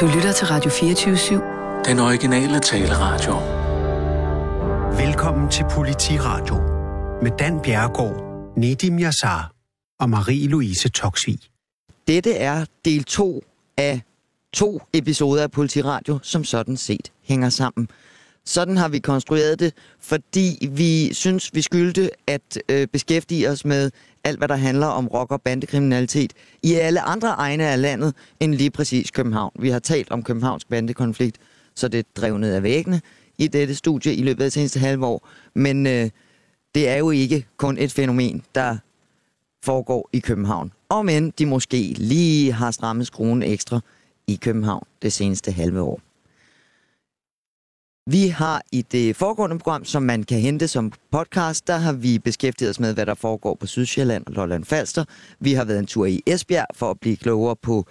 Du lytter til Radio 24-7. Den originale taleradio. Velkommen til Politiradio med Dan Bjergård, Nedim Yassar og Marie-Louise Toksvig. Dette er del 2 af to episoder af Politiradio, som sådan set hænger sammen. Sådan har vi konstrueret det, fordi vi synes, vi skyldte at øh, beskæftige os med alt, hvad der handler om rock- og bandekriminalitet i alle andre egne af landet end lige præcis København. Vi har talt om Københavns bandekonflikt, så det drev ned af væggene i dette studie i løbet af det seneste halve år. Men øh, det er jo ikke kun et fænomen, der foregår i København. Og men de måske lige har strammet skruen ekstra i København det seneste halve år. Vi har i det foregående program, som man kan hente som podcast, der har vi beskæftiget os med, hvad der foregår på Sydsjælland og Lolland Falster. Vi har været en tur i Esbjerg for at blive klogere på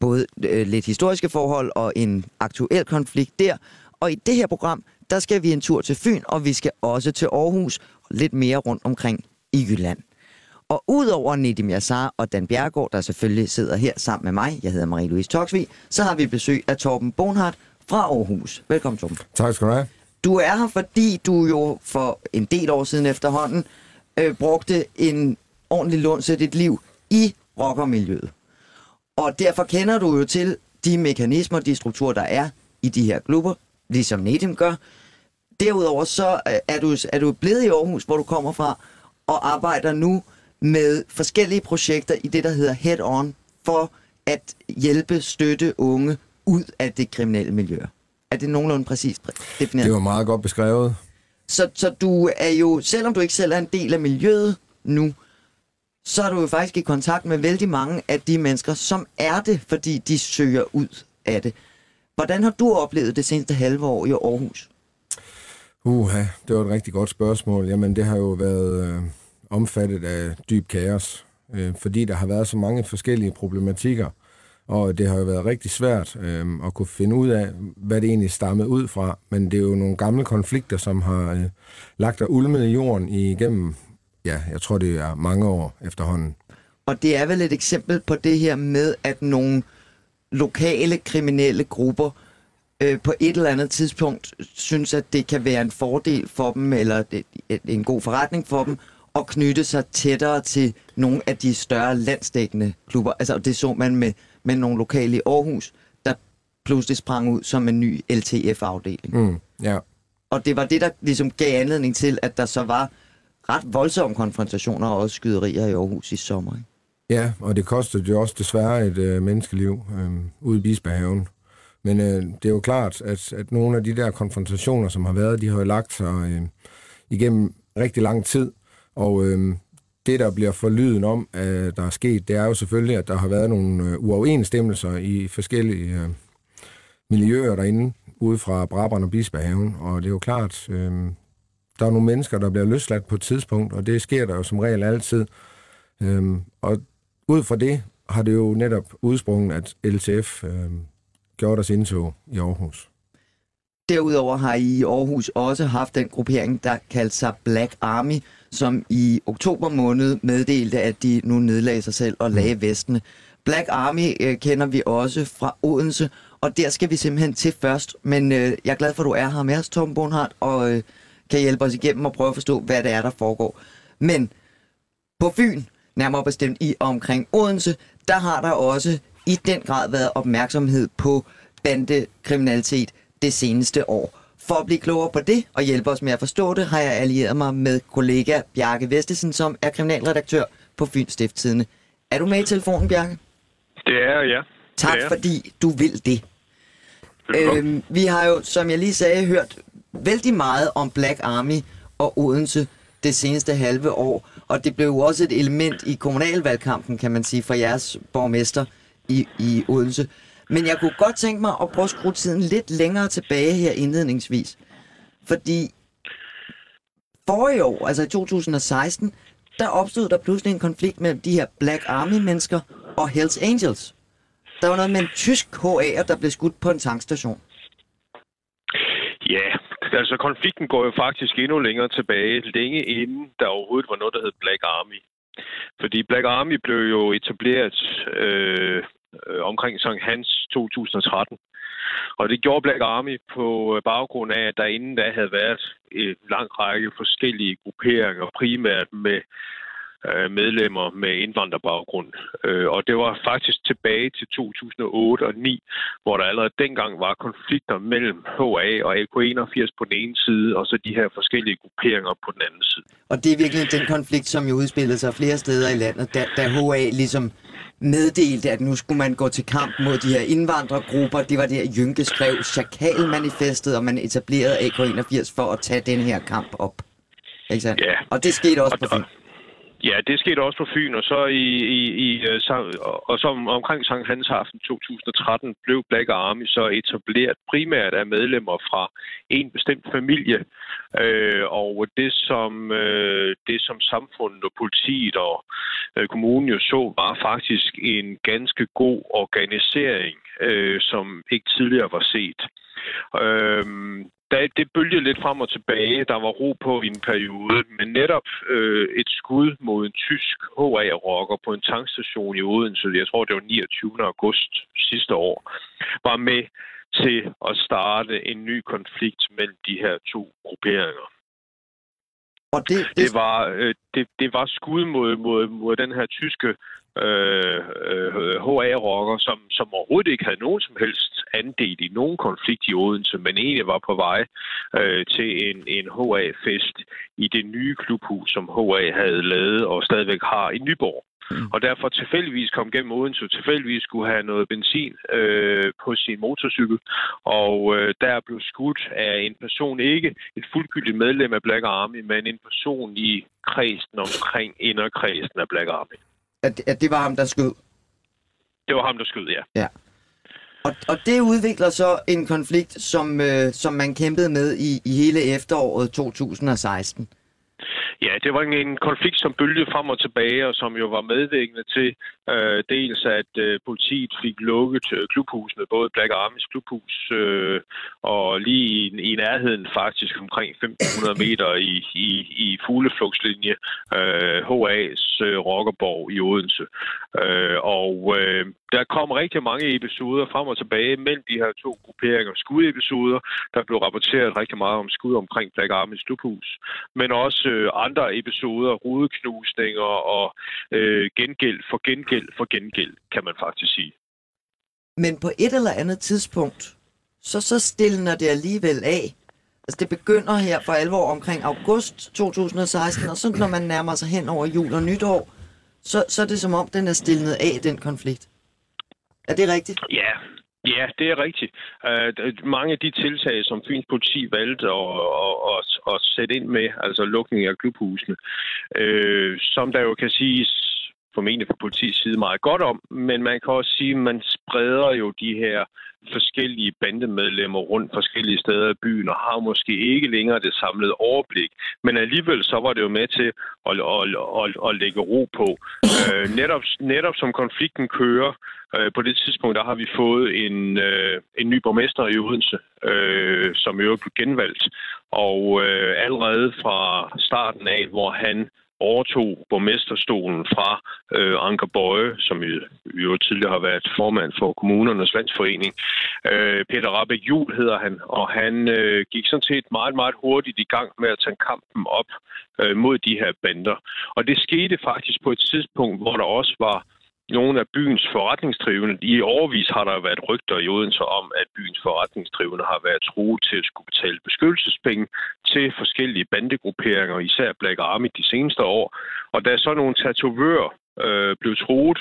både øh, lidt historiske forhold og en aktuel konflikt der. Og i det her program, der skal vi en tur til Fyn, og vi skal også til Aarhus og lidt mere rundt omkring i Jylland. Og udover Nedim Yassar og Dan Bjergård, der selvfølgelig sidder her sammen med mig, jeg hedder Marie-Louise Toksvig, så har vi besøg af Torben Bonhardt fra Aarhus. Velkommen, Torben. Tak skal du have. Du er her, fordi du jo for en del år siden efterhånden øh, brugte en ordentlig lund til dit liv i rockermiljøet. Og derfor kender du jo til de mekanismer, de strukturer, der er i de her klubber, ligesom Nedim gør. Derudover så øh, er du, er du blevet i Aarhus, hvor du kommer fra, og arbejder nu med forskellige projekter i det, der hedder Head On, for at hjælpe, støtte unge ud af det kriminelle miljø. Er det nogenlunde præcist defineret? Det var meget godt beskrevet. Så, så du er jo, selvom du ikke selv er en del af miljøet nu, så er du jo faktisk i kontakt med vældig mange af de mennesker, som er det, fordi de søger ud af det. Hvordan har du oplevet det seneste halve år i Aarhus? Uha, det var et rigtig godt spørgsmål. Jamen, det har jo været øh, omfattet af dyb kaos, øh, fordi der har været så mange forskellige problematikker, og det har jo været rigtig svært øh, at kunne finde ud af, hvad det egentlig stammede ud fra. Men det er jo nogle gamle konflikter, som har øh, lagt og ulmet i jorden igennem, ja, jeg tror det er mange år efterhånden. Og det er vel et eksempel på det her med, at nogle lokale kriminelle grupper øh, på et eller andet tidspunkt synes, at det kan være en fordel for dem, eller det, en god forretning for dem, at knytte sig tættere til nogle af de større landsdækkende klubber. Altså det så man med, med nogle lokale i Aarhus, der pludselig sprang ud som en ny LTF-afdeling. Mm, ja. Og det var det, der ligesom gav anledning til, at der så var ret voldsomme konfrontationer og også skyderier i Aarhus i sommer. Ikke? Ja, og det kostede jo også desværre et øh, menneskeliv øh, ude i Bispehaven. Men øh, det er jo klart, at, at nogle af de der konfrontationer, som har været, de har jo lagt sig øh, igennem rigtig lang tid. Og øh, det, der bliver forlyden om, at der er sket, det er jo selvfølgelig, at der har været nogle øh, uoverensstemmelser i forskellige øh, miljøer derinde, ude fra Brabant og Bispehaven. Og det er jo klart, øh, der er nogle mennesker, der bliver løsladt på et tidspunkt, og det sker der jo som regel altid. Øh, og ud fra det har det jo netop udsprunget, at LTF øh, gjorde deres indtog i Aarhus. Derudover har I i Aarhus også haft den gruppering, der kaldte sig Black Army, som i oktober måned meddelte, at de nu nedlagde sig selv og lagde vestene. Black Army øh, kender vi også fra Odense, og der skal vi simpelthen til først. Men øh, jeg er glad for, at du er her med os, Tom Bonhardt, og øh, kan hjælpe os igennem og prøve at forstå, hvad det er, der foregår. Men på Fyn, nærmere bestemt i omkring Odense, der har der også i den grad været opmærksomhed på bandekriminalitet det seneste år. For at blive klogere på det og hjælpe os med at forstå det, har jeg allieret mig med kollega Bjarke Vestesen, som er kriminalredaktør på Fyns Stifttidende. Er du med i telefonen, Bjarke? Det er ja. Tak, det er. fordi du vil det. Øhm, vi har jo, som jeg lige sagde, hørt vældig meget om Black Army og Odense det seneste halve år, og det blev jo også et element i kommunalvalgkampen, kan man sige, for jeres borgmester i, i Odense. Men jeg kunne godt tænke mig at prøve at skrue tiden lidt længere tilbage her indledningsvis. Fordi forrige år, altså i 2016, der opstod der pludselig en konflikt mellem de her Black Army-mennesker og Hells Angels. Der var noget med en tysk HA'er, der blev skudt på en tankstation. Ja, altså konflikten går jo faktisk endnu længere tilbage, længe inden der overhovedet var noget, der hed Black Army. Fordi Black Army blev jo etableret øh, øh, omkring Sankt Hans 2013. Og det gjorde Black Army på øh, baggrund af, at der inden da havde været en lang række forskellige grupperinger, primært med øh, medlemmer med indvandrerbaggrund. Øh, og det var faktisk tilbage til 2008 og 2009, hvor der allerede dengang var konflikter mellem HA og AK81 på den ene side, og så de her forskellige grupperinger på den anden side. Og det er virkelig den konflikt, som jo udspillede sig flere steder i landet, da, da HA ligesom meddelte, at nu skulle man gå til kamp mod de her indvandrergrupper. Det var det, at Jynke skrev Chakal-manifestet, og man etablerede AK81 for at tage den her kamp op. Ikke sandt? Ja. Og det skete også Og- på Fyn. Ja, det skete også på Fyn, og så i, i, i øh, og så om- omkring Sankt Hans aften 2013 blev Black Army så etableret primært af medlemmer fra en bestemt familie, øh, og det som øh, det som samfundet og politiet og øh, kommunen jo så var faktisk en ganske god organisering, øh, som ikke tidligere var set. Øh, der, det bølgede lidt frem og tilbage. Der var ro på i en periode, men netop øh, et skud mod en tysk HA-rocker på en tankstation i Odense, jeg tror det var 29. august sidste år, var med til at starte en ny konflikt mellem de her to grupperinger. Og det, det, Det var, øh, det, det var skud mod, mod, mod den her tyske øh, øh, HA-rocker, som, som overhovedet ikke havde nogen som helst andel i nogen konflikt i Odense, men egentlig var på vej øh, til en, en HA-fest i det nye klubhus, som HA havde lavet og stadigvæk har i Nyborg. Mm. Og derfor tilfældigvis kom gennem Odense, tilfældigvis skulle have noget benzin øh, på sin motorcykel. Og øh, der blev skudt af en person, ikke et fuldgyldigt medlem af Black Army, men en person i kredsen omkring inderkredsen af Black Army. at, at det var ham, der skød. Det var ham, der skød, ja. Og, og det udvikler så en konflikt, som, øh, som man kæmpede med i, i hele efteråret 2016. Ja, det var en, en konflikt, som bølgede frem og tilbage, og som jo var medvirkende til øh, dels, at øh, politiet fik lukket øh, klubhusene, både Black Armies klubhus øh, og lige i, i nærheden faktisk omkring 1500 meter i, i, i fugleflugtslinje øh, HA's øh, rockerborg i Odense. Øh, og øh, der kom rigtig mange episoder frem og tilbage mellem de her to grupperinger. Skudepisoder, der blev rapporteret rigtig meget om skud omkring Black Armies klubhus, men også øh, andre episoder, rudeknusninger og øh, gengæld for gengæld for gengæld, kan man faktisk sige. Men på et eller andet tidspunkt, så, så stiller det alligevel af. Altså det begynder her for alvor omkring august 2016, og så når man nærmer sig hen over jul og nytår, så, så er det som om, den er stillet af, den konflikt. Er det rigtigt? Ja, ja, det er rigtigt. Uh, mange af de tiltag, som Fyns politi valgte at, at, at, at sætte ind med, altså lukning af klubhusene, uh, som der jo kan siges formentlig fra politiets side meget godt om, men man kan også sige, at man spreder jo de her forskellige bandemedlemmer rundt forskellige steder i byen, og har måske ikke længere det samlede overblik. Men alligevel så var det jo med til at, at, at, at lægge ro på. Øh, netop, netop som konflikten kører, øh, på det tidspunkt, der har vi fået en, øh, en ny borgmester i Odense, øh, som jo blev genvalgt. Og øh, allerede fra starten af, hvor han overtog borgmesterstolen fra øh, Anker Bøje, som jo, jo tidligere har været formand for kommunernes landsforening. Øh, Peter Rabeck Jul hedder han, og han øh, gik sådan set meget, meget hurtigt i gang med at tage kampen op øh, mod de her bander. Og det skete faktisk på et tidspunkt, hvor der også var nogle af byens forretningsdrivende. I overvis har der været rygter i Odense om, at byens forretningsdrivende har været truet til at skulle betale beskyttelsespenge til forskellige bandegrupperinger, især Black Army de seneste år. Og da så nogle tatovører øh, blev truet,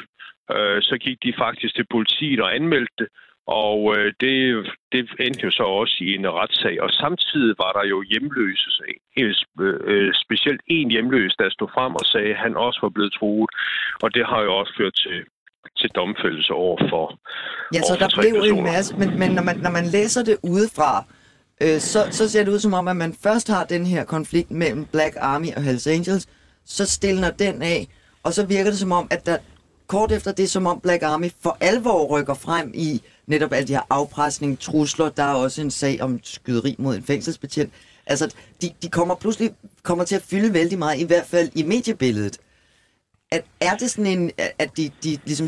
øh, så gik de faktisk til politiet og anmeldte det. Og øh, det, det endte jo så også i en retssag. Og samtidig var der jo hjemløse, øh, specielt en hjemløs, der stod frem og sagde, at han også var blevet truet. Og det har jo også ført til, til domfældelse over for Ja, så der blev en personer. masse, men, men når, man, når man læser det udefra, øh, så, så ser det ud som om, at man først har den her konflikt mellem Black Army og Hells Angels, så stiller den af, og så virker det som om, at der kort efter det, som om Black Army for alvor rykker frem i netop alle de her afpresning, trusler, der er også en sag om skyderi mod en fængselsbetjent. Altså, de, de kommer pludselig kommer til at fylde vældig meget, i hvert fald i mediebilledet. At, er det sådan en, at de, de ligesom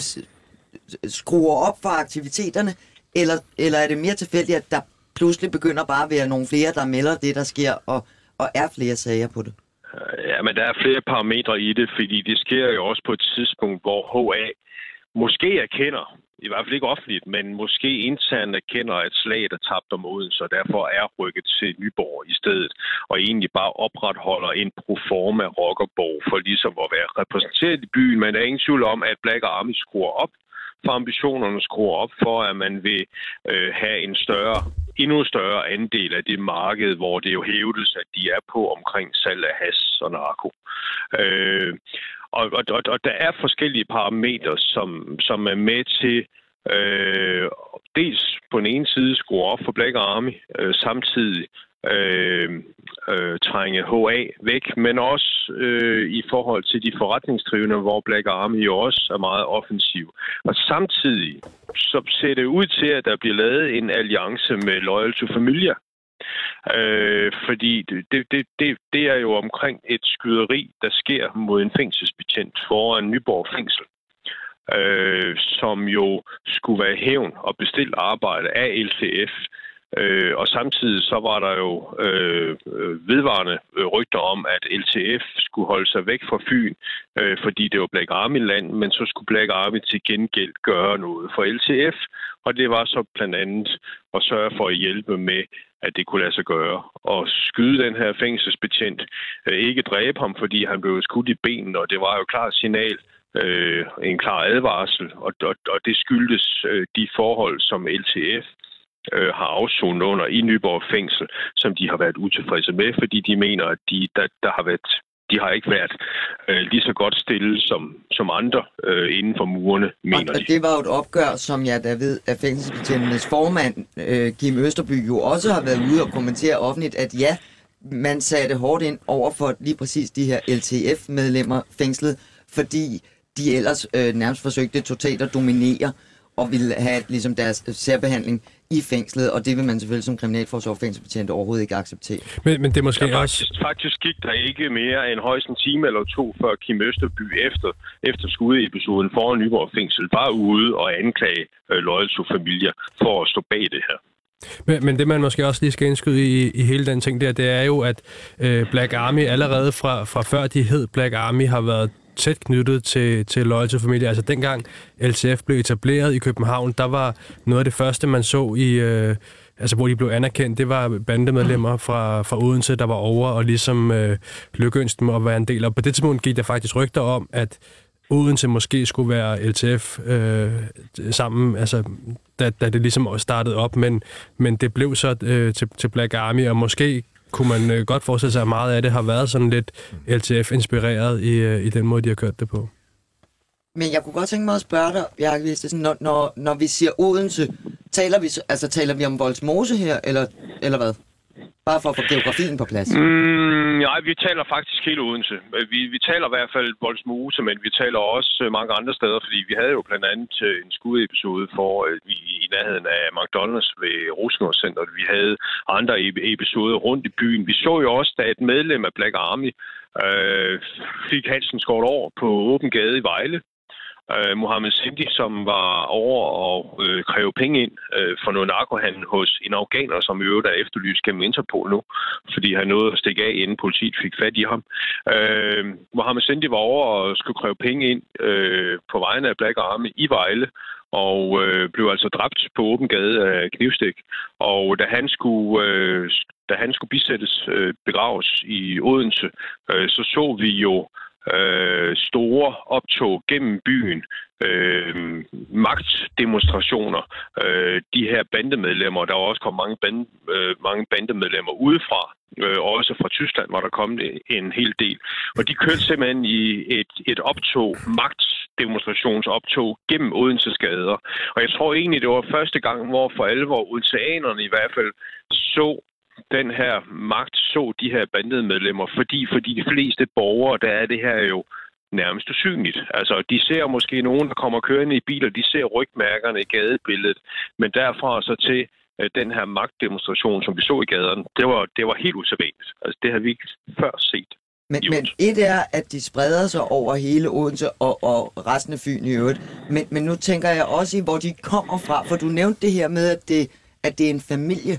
skruer op for aktiviteterne, eller, eller er det mere tilfældigt, at der pludselig begynder bare at være nogle flere, der melder det, der sker, og, og er flere sager på det? Ja, men der er flere parametre i det, fordi det sker jo også på et tidspunkt, hvor HA måske erkender, i hvert fald ikke offentligt, men måske internt erkender, at slaget er tabt om Odense, så derfor er rykket til Nyborg i stedet, og egentlig bare opretholder en proforma rockerborg for ligesom at være repræsenteret i byen, men der er ingen tvivl om, at Black Army skruer op for ambitionerne skruer op for, at man vil øh, have en større, endnu større andel af det marked, hvor det jo hævdes, at de er på omkring salg af has og narko. Øh, og, og, og, og der er forskellige parametre, som, som er med til øh, dels på den ene side skrue op for Black Army, øh, samtidig øh, øh, trænge HA væk, men også øh, i forhold til de forretningsdrivende, hvor Black Army jo også er meget offensiv. Og samtidig så ser det ud til, at der bliver lavet en alliance med Loyal to Familia, Øh, fordi det, det, det, det er jo omkring et skyderi, der sker mod en fængselsbetjent foran Nyborg Fængsel øh, som jo skulle være hævn og bestilt arbejde af LTF. Øh, og samtidig så var der jo øh, øh vedvarende rygter om, at LTF skulle holde sig væk fra Fyn, øh, fordi det var Black Army-land, men så skulle Black Army til gengæld gøre noget for LTF, og det var så blandt andet at sørge for at hjælpe med, at det kunne lade sig gøre. Og skyde den her fængselsbetjent, øh, ikke dræbe ham, fordi han blev skudt i benen, og det var jo klart signal øh, en klar advarsel, og, og, og det skyldes øh, de forhold, som LTF øh, har afsonet under i Nyborg fængsel, som de har været utilfredse med, fordi de mener, at de, der, der har været de har ikke været øh, lige så godt stillet som, som andre øh, inden for murene, mener og, de. det var jo et opgør, som jeg da ved, at fængselsbetjentenes formand, øh, Kim Østerby, jo også har været ude og kommentere offentligt, at ja, man satte hårdt ind over for lige præcis de her LTF-medlemmer fængslet, fordi de ellers øh, nærmest forsøgte totalt at dominere og ville have ligesom deres særbehandling i fængslet, og det vil man selvfølgelig som kriminalforsorg fængselsbetjent overhovedet ikke acceptere. Men, men det er måske ja, også... Faktisk, faktisk gik der ikke mere end højst en time eller to, før Kim Østerby efter, efter skudepisoden foran Nyborg fængsel var ude og anklage øh, Loyal to Familia for at stå bag det her. Men, men det man måske også lige skal indskyde i, i hele den ting der, det er jo, at øh, Black Army allerede fra, fra før de hed Black Army har været tæt knyttet til, til Loyal to Familia. Altså dengang LCF blev etableret i København, der var noget af det første, man så i... Øh, altså hvor de blev anerkendt, det var bandemedlemmer fra, fra Odense, der var over og ligesom øh, lykkeønskede dem at være en del. Og på det tidspunkt gik der faktisk rygter om, at Odense måske skulle være LTF øh, sammen, altså da, da det ligesom startede op, men, men det blev så øh, til, til Black Army, og måske kunne man øh, godt forestille sig, at meget af det har været sådan lidt LTF-inspireret i, øh, i den måde, de har kørt det på. Men jeg kunne godt tænke mig at spørge dig, Bjarke Vistesen, når, når, når vi siger Odense, taler vi, altså, taler vi om Voldsmose her, eller, eller hvad? Bare for at få geografien på plads. Mm, nej, vi taler faktisk hele Odense. Øh, vi, vi taler i hvert fald Voldsmose, men vi taler også øh, mange andre steder, fordi vi havde jo blandt andet øh, en skudepisode for i, i nærheden af McDonald's ved Rosengårdscenteret. Vi havde andre episoder rundt i byen. Vi så jo også, da et medlem af Black Army øh, fik halsen skåret over på åben gade i Vejle øh, Mohammed Sindi, som var over og øh, kræve penge ind øh, for noget narkohandel hos en afghaner, som i øvrigt er efterlyst gennem Interpol nu, fordi han nåede at stikke af, inden politiet fik fat i ham. Øh, Mohammed Sindi var over og skulle kræve penge ind øh, på vegne af Black Army i Vejle, og øh, blev altså dræbt på åben gade af knivstik. Og da han skulle, øh, da han skulle bisættes, øh, begraves i Odense, øh, så så vi jo øh, store optog gennem byen, øh, magtdemonstrationer, øh, de her bandemedlemmer, der var også kommet mange, band, øh, mange bandemedlemmer udefra, øh, også fra Tyskland var der kommet en hel del. Og de kørte simpelthen i et, et optog, magtdemonstrationsoptog gennem Odense gader. Og jeg tror egentlig, det var første gang, hvor for alvor odenseanerne i hvert fald så den her magt så de her bandemedlemmer, fordi fordi de fleste borgere, der er det her jo nærmest usynligt. Altså, de ser måske nogen, der kommer kørende i biler, de ser rygmærkerne i gadebilledet, men derfra så til øh, den her magtdemonstration, som vi så i gaderne, det var, det var helt usædvanligt. Altså, det har vi ikke før set. Men, men et er, at de spreder sig over hele Odense og, og resten af Fyn i øvrigt. Men, men nu tænker jeg også i, hvor de kommer fra. For du nævnte det her med, at det, at det er en familie.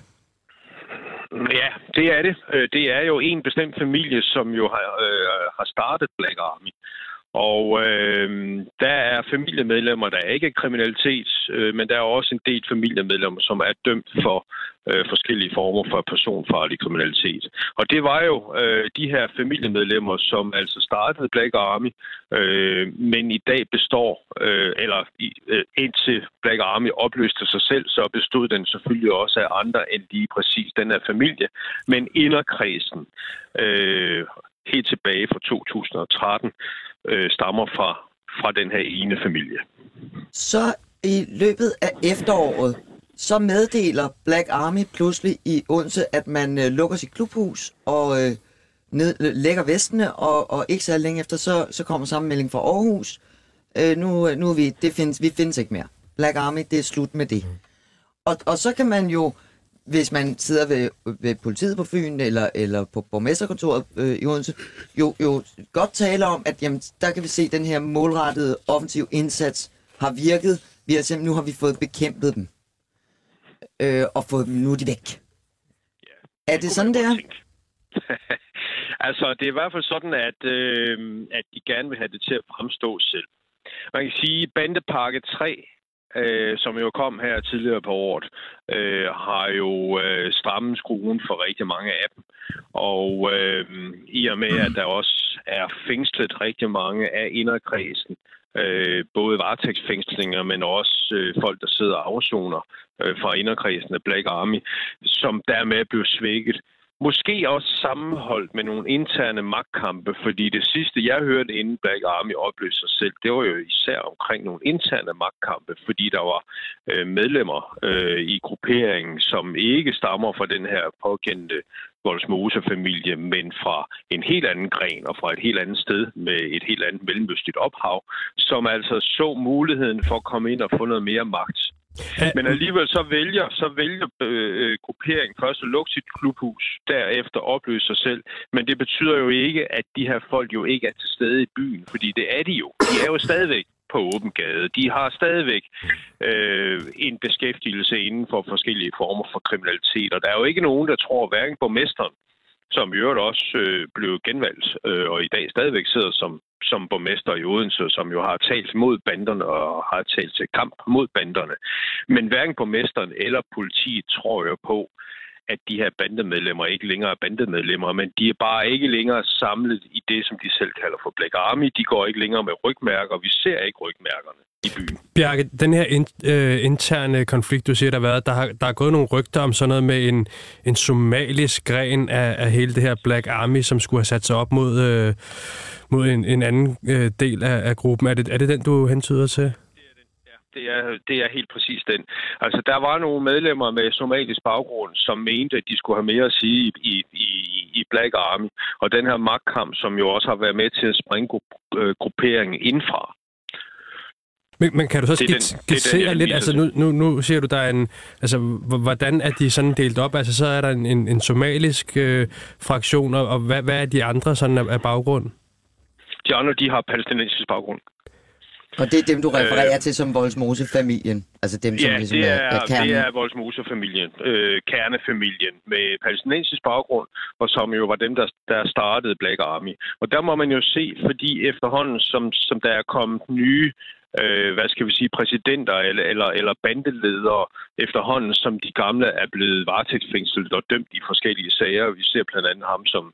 Ja, det er det. Øh, det er jo en bestemt familie, som jo har, øh, har startet Black Army. Og øh, der er familiemedlemmer, der ikke er kriminalitet, øh, men der er også en del familiemedlemmer, som er dømt for øh, forskellige former for personfarlig kriminalitet. Og det var jo øh, de her familiemedlemmer, som altså startede Black Army, øh, men i dag består, øh, eller i, øh, indtil Black Army opløste sig selv, så bestod den selvfølgelig også af andre end lige præcis den her familie. Men inderkredsen, øh, helt tilbage fra 2013, øh, stammer fra, fra den her ene familie. Så i løbet af efteråret, så meddeler Black Army pludselig i Odense, at man øh, lukker sit klubhus og øh, ned, lægger vestene, og, og ikke så længe efter, så, så kommer sammenmelding fra Aarhus. Øh, nu, nu er vi, det findes, vi findes ikke mere. Black Army, det er slut med det. Og, og så kan man jo, hvis man sidder ved, ved politiet på Fyn, eller, eller på borgmesterkontoret øh, i Odense, jo, jo godt tale om, at jamen, der kan vi se, at den her målrettede offensiv indsats har virket. Vi har simpelthen, nu har vi fået bekæmpet dem. Øh, og fået dem, nu er de væk. Er det sådan, det er? altså, det er i hvert fald sådan, at, øh, at de gerne vil have det til at fremstå selv. Man kan sige, at Bandepakke 3, øh, som jo kom her tidligere på året, øh, har jo øh, strammet skruen for rigtig mange af dem. Og øh, i og med, at der også er fængslet rigtig mange af inderkredsen, øh, både varetægtsfængslinger, men også øh, folk, der sidder og afsoner øh, fra inderkredsen af Black Army, som dermed blev svækket. Måske også sammenholdt med nogle interne magtkampe, fordi det sidste, jeg hørte inden Black Army opløste sig selv, det var jo især omkring nogle interne magtkampe, fordi der var øh, medlemmer øh, i grupperingen, som ikke stammer fra den her påkendte Voldsmose-familie, men fra en helt anden gren og fra et helt andet sted med et helt andet mellemøstligt ophav, som altså så muligheden for at komme ind og få noget mere magt. Men alligevel så vælger, så vælger øh, grupperingen først at lukke sit klubhus, derefter opløse sig selv. Men det betyder jo ikke, at de her folk jo ikke er til stede i byen, fordi det er de jo. De er jo stadigvæk på åben gade. De har stadigvæk øh, en beskæftigelse inden for forskellige former for kriminalitet. Og der er jo ikke nogen, der tror, hverken borgmesteren, som i øvrigt også øh, blev genvalgt, øh, og i dag stadigvæk sidder som, som borgmester i Odense, som jo har talt mod banderne og har talt til kamp mod banderne. Men hverken borgmesteren eller politiet tror jo på, at de her bandemedlemmer ikke længere er bandemedlemmer, men de er bare ikke længere samlet i det, som de selv kalder for Black Army. De går ikke længere med rygmærker. Vi ser ikke rygmærkerne i byen. Bjarke, den her in, øh, interne konflikt, du siger, der har været, der har, der er gået nogle rygter om sådan noget med en, en somalisk gren af, af hele det her Black Army, som skulle have sat sig op mod, øh, mod en, en anden øh, del af, af gruppen. Er det, er det den, du hentyder til? Det er, det er helt præcis den. Altså, der var nogle medlemmer med somalisk baggrund, som mente, at de skulle have mere at sige i, i, i, i Black Army. Og den her magtkamp, som jo også har været med til at springe øh, grupperingen indfra. Men, men kan du så er er skitsere lidt, altså nu, nu, nu siger du, der er en, altså hvordan er de sådan delt op? Altså så er der en, en, en somalisk øh, fraktion, og, og hvad, hvad er de andre sådan af, af baggrund? De andre, de har palæstinensisk baggrund. Og det er dem, du refererer til som Voldsmose-familien. Altså dem, som Ja, ligesom det er, er, er kernen. det er Voldsmose-familien, øh, kernefamilien med palæstinensisk baggrund, og som jo var dem, der, der startede Black Army. Og der må man jo se, fordi efterhånden, som, som der er kommet nye øh, øh, hvad skal vi sige, præsidenter eller, eller, eller bandeledere efterhånden, som de gamle er blevet varetægtsfængslet og dømt i forskellige sager. Vi ser blandt andet ham, som,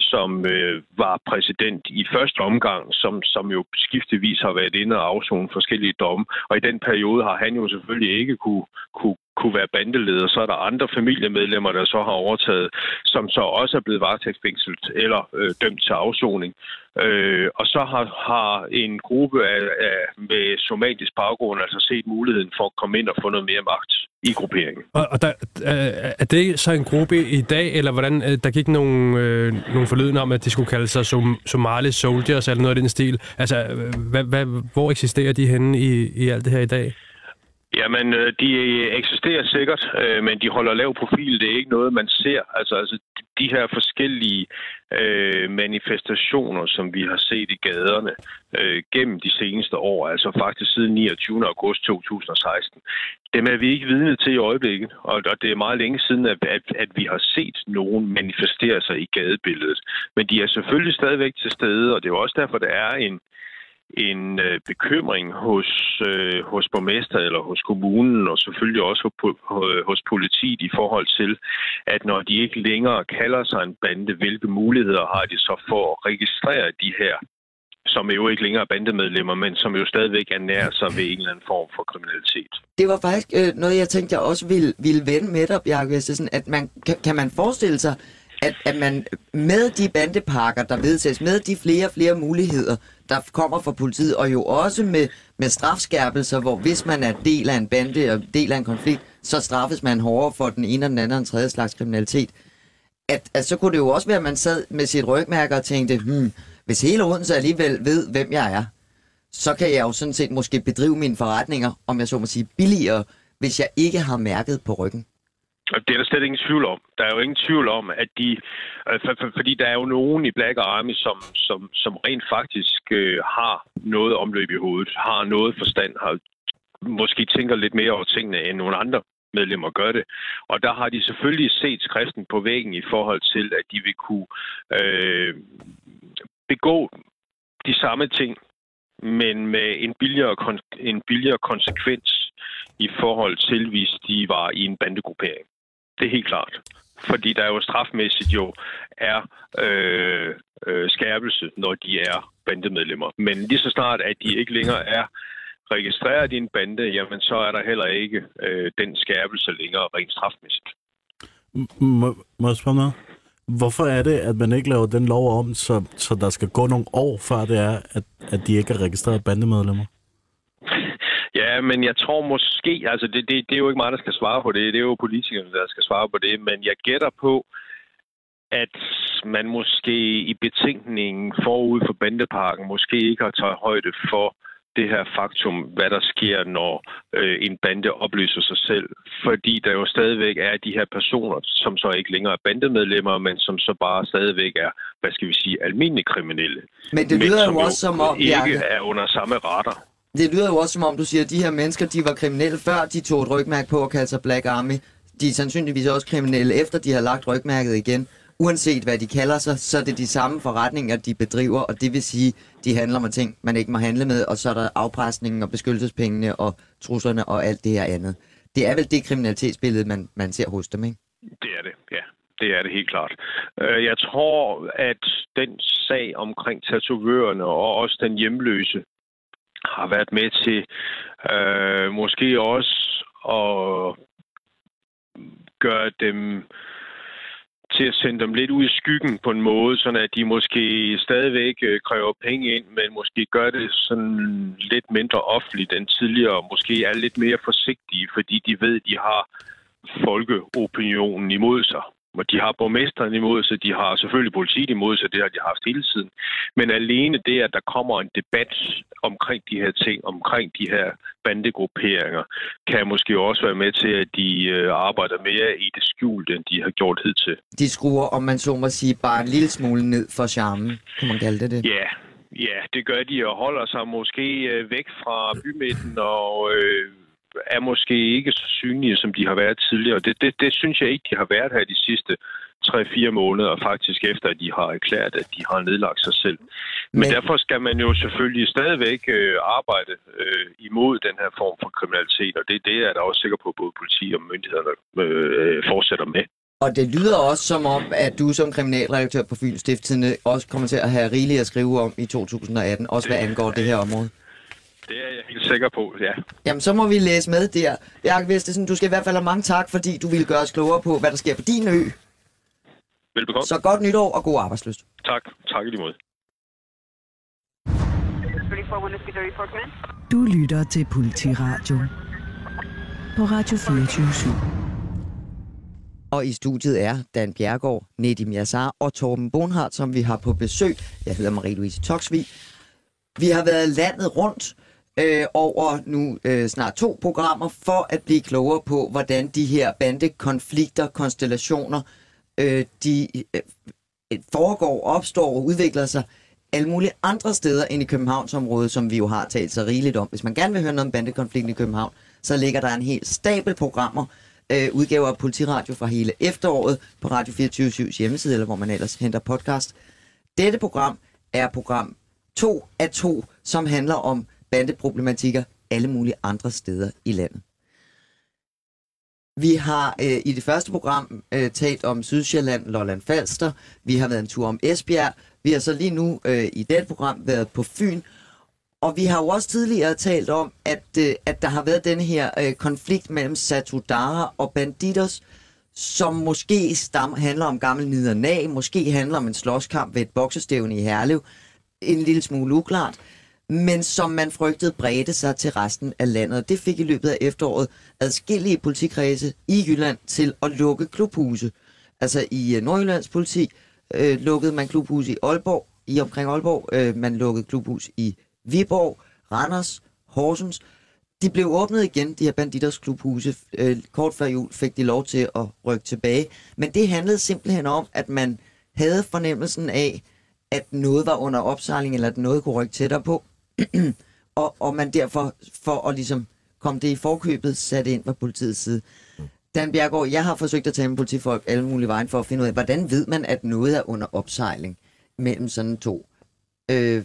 som øh, var præsident i første omgang, som, som jo skiftevis har været inde og afzone forskellige domme. Og i den periode har han jo selvfølgelig ikke kunne, kunne, kunne være bandeleder. Så er der andre familiemedlemmer, der så har overtaget, som så også er blevet varetægtsfængslet eller øh, dømt til afsoning. Øh, og så har, har en gruppe af, af, med somalisk baggrund altså set muligheden for at komme ind og få noget mere magt i grupperingen. Og, og der, øh, er det så en gruppe i dag, eller hvordan, øh, der gik nogle, øh, nogle forlydende om, at de skulle kalde sig som, Somali Soldiers, eller noget af den stil. Altså, øh, hvad, hvad, hvor eksisterer de henne i, i alt det her i dag? Jamen, øh, de eksisterer sikkert, øh, men de holder lav profil. Det er ikke noget, man ser. Altså, altså de her forskellige øh, manifestationer, som vi har set i gaderne øh, gennem de seneste år, altså faktisk siden 29. august 2016, dem er vi ikke vidne til i øjeblikket. Og, og det er meget længe siden, at, at, at vi har set nogen manifestere sig i gadebilledet. Men de er selvfølgelig stadigvæk til stede, og det er jo også derfor, der er en en øh, bekymring hos, øh, hos borgmester eller hos kommunen, og selvfølgelig også hos, hos politiet i forhold til, at når de ikke længere kalder sig en bande, hvilke muligheder har de så for at registrere de her som jo ikke længere er bandemedlemmer, men som jo stadigvæk er nær sig ved en eller anden form for kriminalitet. Det var faktisk øh, noget, jeg tænkte, jeg også ville, ville vende med dig, Bjarke sådan, at man, kan, kan man forestille sig, at, at man med de bandepakker, der vedtages, med de flere og flere muligheder, der kommer fra politiet, og jo også med, med strafskærpelser, hvor hvis man er del af en bande og del af en konflikt, så straffes man hårdere for den ene og den anden og den tredje slags kriminalitet. At, at så kunne det jo også være, at man sad med sit rygmærke og tænkte, hmm, hvis hele Odense alligevel ved, hvem jeg er, så kan jeg jo sådan set måske bedrive mine forretninger, om jeg så må sige, billigere, hvis jeg ikke har mærket på ryggen. Det er der slet ingen tvivl om. Der er jo ingen tvivl om, at de... Øh, for, for, fordi der er jo nogen i Black Army, som, som, som rent faktisk øh, har noget omløb i hovedet, har noget forstand, har måske tænker lidt mere over tingene, end nogle andre medlemmer gør det. Og der har de selvfølgelig set skriften på væggen i forhold til, at de vil kunne øh, begå de samme ting, men med en billigere, en billigere konsekvens i forhold til, hvis de var i en bandegruppering. Det er helt klart. Fordi der jo strafmæssigt jo er øh, øh, skærpelse, når de er bandemedlemmer. Men lige så snart, at de ikke længere er registreret i en bande, jamen så er der heller ikke øh, den skærpelse længere rent strafmæssigt. Må, må jeg spørge noget? Hvorfor er det, at man ikke laver den lov om, så, så der skal gå nogle år, før det er, at, at de ikke er registreret bandemedlemmer? Ja, men jeg tror måske, altså det, det, det er jo ikke mig, der skal svare på det, det er jo politikerne, der skal svare på det, men jeg gætter på, at man måske i betænkningen forud for bandeparken måske ikke har taget højde for det her faktum, hvad der sker, når øh, en bande opløser sig selv. Fordi der jo stadigvæk er de her personer, som så ikke længere er bandemedlemmer, men som så bare stadigvæk er, hvad skal vi sige, almindelige kriminelle. Men det lyder men, jo også som om, ikke er under samme radar det lyder jo også som om, du siger, at de her mennesker, de var kriminelle før de tog et rygmærke på at kalde sig Black Army. De er sandsynligvis også kriminelle efter de har lagt rygmærket igen. Uanset hvad de kalder sig, så er det de samme forretninger, de bedriver, og det vil sige, de handler med ting, man ikke må handle med, og så er der afpresningen og beskyttelsespengene og truslerne og alt det her andet. Det er vel det kriminalitetsbillede, man, man ser hos dem, ikke? Det er det, ja. Det er det helt klart. Øh, jeg tror, at den sag omkring tatovørerne og også den hjemløse har været med til øh, måske også at gøre dem til at sende dem lidt ud i skyggen på en måde, så at de måske stadigvæk øh, kræver penge ind, men måske gør det sådan lidt mindre offentligt end tidligere, og måske er lidt mere forsigtige, fordi de ved, at de har folkeopinionen imod sig de har borgmesteren imod sig, de har selvfølgelig politiet imod sig, det har de haft hele tiden. Men alene det, at der kommer en debat omkring de her ting, omkring de her bandegrupperinger, kan måske også være med til, at de øh, arbejder mere i det skjulte, end de har gjort hidtil. De skruer, om man så må sige, bare en lille smule ned for charmen, kan man kalde det det? Ja, ja det gør de, og holder sig måske øh, væk fra bymidten og... Øh, er måske ikke så synlige, som de har været tidligere. Det, det, det synes jeg ikke, de har været her de sidste 3-4 måneder, faktisk efter, at de har erklæret, at de har nedlagt sig selv. Men, Men derfor skal man jo selvfølgelig stadigvæk øh, arbejde øh, imod den her form for kriminalitet, og det, det er der også sikker på, at både politi og myndighederne øh, fortsætter med. Og det lyder også som om, at du som kriminalredaktør på Fyns Stifttidende også kommer til at have rigeligt at skrive om i 2018, også hvad angår det her område. Det er jeg helt sikker på, ja. Jamen, så må vi læse med der. Bjarke Vestesen, du skal i hvert fald have mange tak, fordi du ville gøre os klogere på, hvad der sker på din ø. Velbekomme. Så godt nytår og god arbejdsløst. Tak. Tak i lige måde. Du lytter til Politiradio på Radio 24 og i studiet er Dan Bjergård, Nedim Yassar og Torben Bonhardt, som vi har på besøg. Jeg hedder Marie-Louise Toksvig. Vi har været landet rundt øh, over nu øh, snart to programmer, for at blive klogere på, hvordan de her bandekonflikter, konstellationer, øh, de øh, øh foregår, opstår og udvikler sig alle mulige andre steder end i Københavnsområdet, som vi jo har talt så rigeligt om. Hvis man gerne vil høre noget om bandekonflikten i København, så ligger der en hel stabel programmer, øh, udgaver af Politiradio fra hele efteråret på Radio 24 hjemmeside, eller hvor man ellers henter podcast. Dette program er program 2 af 2, som handler om bandeproblematikker alle mulige andre steder i landet. Vi har øh, i det første program øh, talt om Sydsjælland, Lolland Falster. Vi har været en tur om Esbjerg. Vi har så lige nu øh, i det program været på Fyn. Og vi har jo også tidligere talt om, at, øh, at der har været den her øh, konflikt mellem Satudara og Banditos, som måske stam, handler om gammel nidernag, måske handler om en slåskamp ved et boksestævne i Herlev. En lille smule uklart men som man frygtede bredte sig til resten af landet. Det fik i løbet af efteråret adskillige politikredse i Jylland til at lukke klubhuse. Altså i øh, Nordjyllands politi øh, lukkede man klubhus i Aalborg, i omkring Aalborg. Øh, man lukkede klubhus i Viborg, Randers, Horsens. De blev åbnet igen, de her banditers klubhuse. Øh, kort før jul fik de lov til at rykke tilbage. Men det handlede simpelthen om, at man havde fornemmelsen af, at noget var under opsejling, eller at noget kunne rykke tættere på. og, og man derfor, for at ligesom komme det i forkøbet, satte ind fra politiets side. Dan Bjergård, jeg har forsøgt at tale med politifolk alle mulige vejen for at finde ud af, hvordan ved man, at noget er under opsejling mellem sådan to? Øh,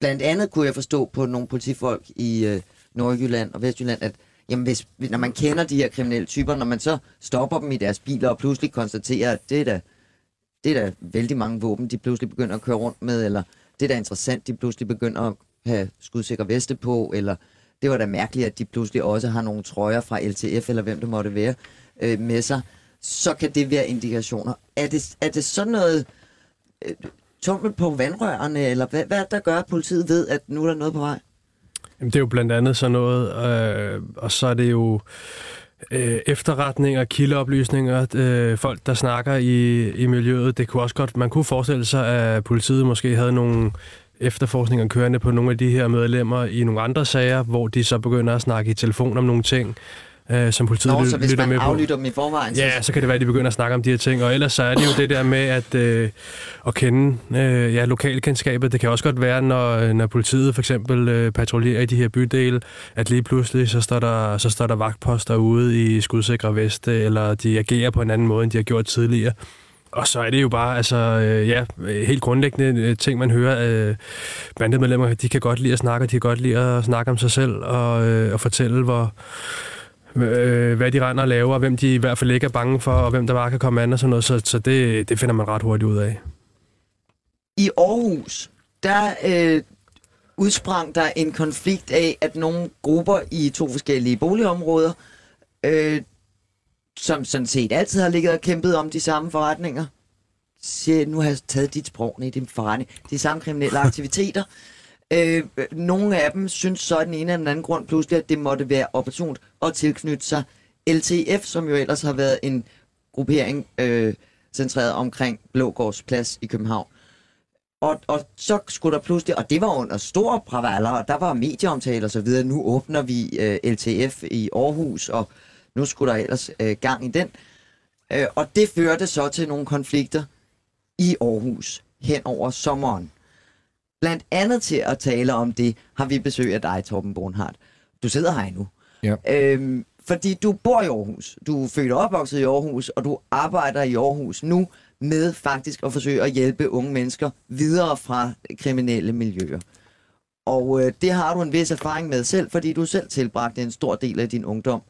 blandt andet kunne jeg forstå på nogle politifolk i øh, Nordjylland og Vestjylland, at jamen hvis, når man kender de her kriminelle typer, når man så stopper dem i deres biler og pludselig konstaterer, at det er da, det er da vældig mange våben, de pludselig begynder at køre rundt med, eller det er da interessant, de pludselig begynder at have skudsikre veste på, eller det var da mærkeligt, at de pludselig også har nogle trøjer fra LTF, eller hvem det måtte være, øh, med sig, så kan det være indikationer. Er det, er det sådan noget øh, tummel på vandrørene, eller hvad, hvad der gør, at politiet ved, at nu er der noget på vej? Jamen, det er jo blandt andet sådan noget, øh, og så er det jo øh, efterretninger, kildeoplysninger, øh, folk, der snakker i, i miljøet. Det kunne også godt, man kunne forestille sig, at politiet måske havde nogle efterforskninger kørende på nogle af de her medlemmer i nogle andre sager, hvor de så begynder at snakke i telefon om nogle ting, øh, som politiet Nå, så hvis lytter man med på. aflytter dem i forvejen, Ja, så kan det være, at de begynder at snakke om de her ting. Og ellers så er det jo det der med at, øh, at kende øh, ja, lokalkendskabet. Det kan også godt være, når, når politiet for eksempel øh, patruljerer i de her bydele, at lige pludselig så står der, så står der vagtposter ude i skudsikre veste, eller de agerer på en anden måde, end de har gjort tidligere. Og så er det jo bare, altså, øh, ja, øh, helt grundlæggende øh, ting, man hører. Øh, bandemedlemmer, de kan godt lide at snakke, de kan godt lide at snakke om sig selv og, øh, og fortælle, hvor, øh, hvad de render og laver, og hvem de i hvert fald ikke er bange for, og hvem der bare kan komme an og sådan noget. Så, så det, det finder man ret hurtigt ud af. I Aarhus, der øh, udsprang der en konflikt af, at nogle grupper i to forskellige boligområder, øh, som sådan set altid har ligget og kæmpet om de samme forretninger, siger, nu har jeg taget dit sprog ned i din forretning, de samme kriminelle aktiviteter. Øh, nogle af dem synes så af den ene eller den anden grund pludselig, at det måtte være opportunt at tilknytte sig LTF, som jo ellers har været en gruppering øh, centreret omkring Blågårds Plads i København. Og, og så skulle der pludselig, og det var under store bravaller, og der var medieomtale og så videre, nu åbner vi øh, LTF i Aarhus, og nu skulle der ellers øh, gang i den. Øh, og det førte så til nogle konflikter i Aarhus hen over sommeren. Blandt andet til at tale om det, har vi besøg af dig, Torben Bornhardt. Du sidder her nu. Ja. Øhm, fordi du bor i Aarhus. Du er født og opvokset i Aarhus, og du arbejder i Aarhus nu med faktisk at forsøge at hjælpe unge mennesker videre fra kriminelle miljøer. Og øh, det har du en vis erfaring med selv, fordi du selv tilbragte en stor del af din ungdom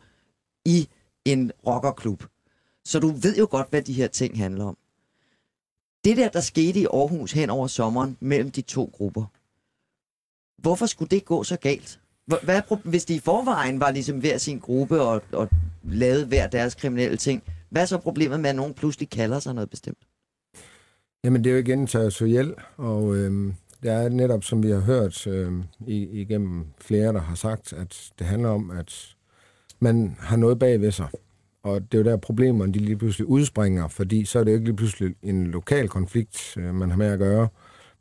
i en rockerklub. Så du ved jo godt, hvad de her ting handler om. Det der, der skete i Aarhus hen over sommeren mellem de to grupper, hvorfor skulle det gå så galt? Hvad, er hvis de i forvejen var ligesom hver sin gruppe og, og lavede hver deres kriminelle ting, hvad er så problemet med, at nogen pludselig kalder sig noget bestemt? Jamen, det er jo igen territoriel, og øh, det er netop, som vi har hørt øh, igennem flere, der har sagt, at det handler om, at man har noget bag ved sig. Og det er jo der problemerne, de lige pludselig udspringer, fordi så er det jo ikke lige pludselig en lokal konflikt, øh, man har med at gøre,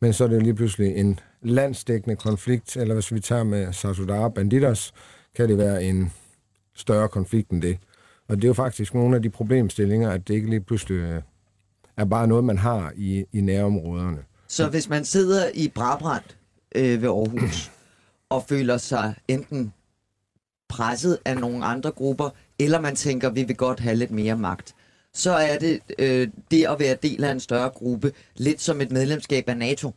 men så er det jo lige pludselig en landsdækkende konflikt, eller hvis vi tager med Sasudara Banditos, kan det være en større konflikt end det. Og det er jo faktisk nogle af de problemstillinger, at det ikke lige pludselig øh, er bare noget, man har i, i nærområderne. Så hvis man sidder i Brabrand øh, ved Aarhus og føler sig enten presset af nogle andre grupper, eller man tænker, vi vil godt have lidt mere magt, så er det øh, det at være del af en større gruppe lidt som et medlemskab af NATO.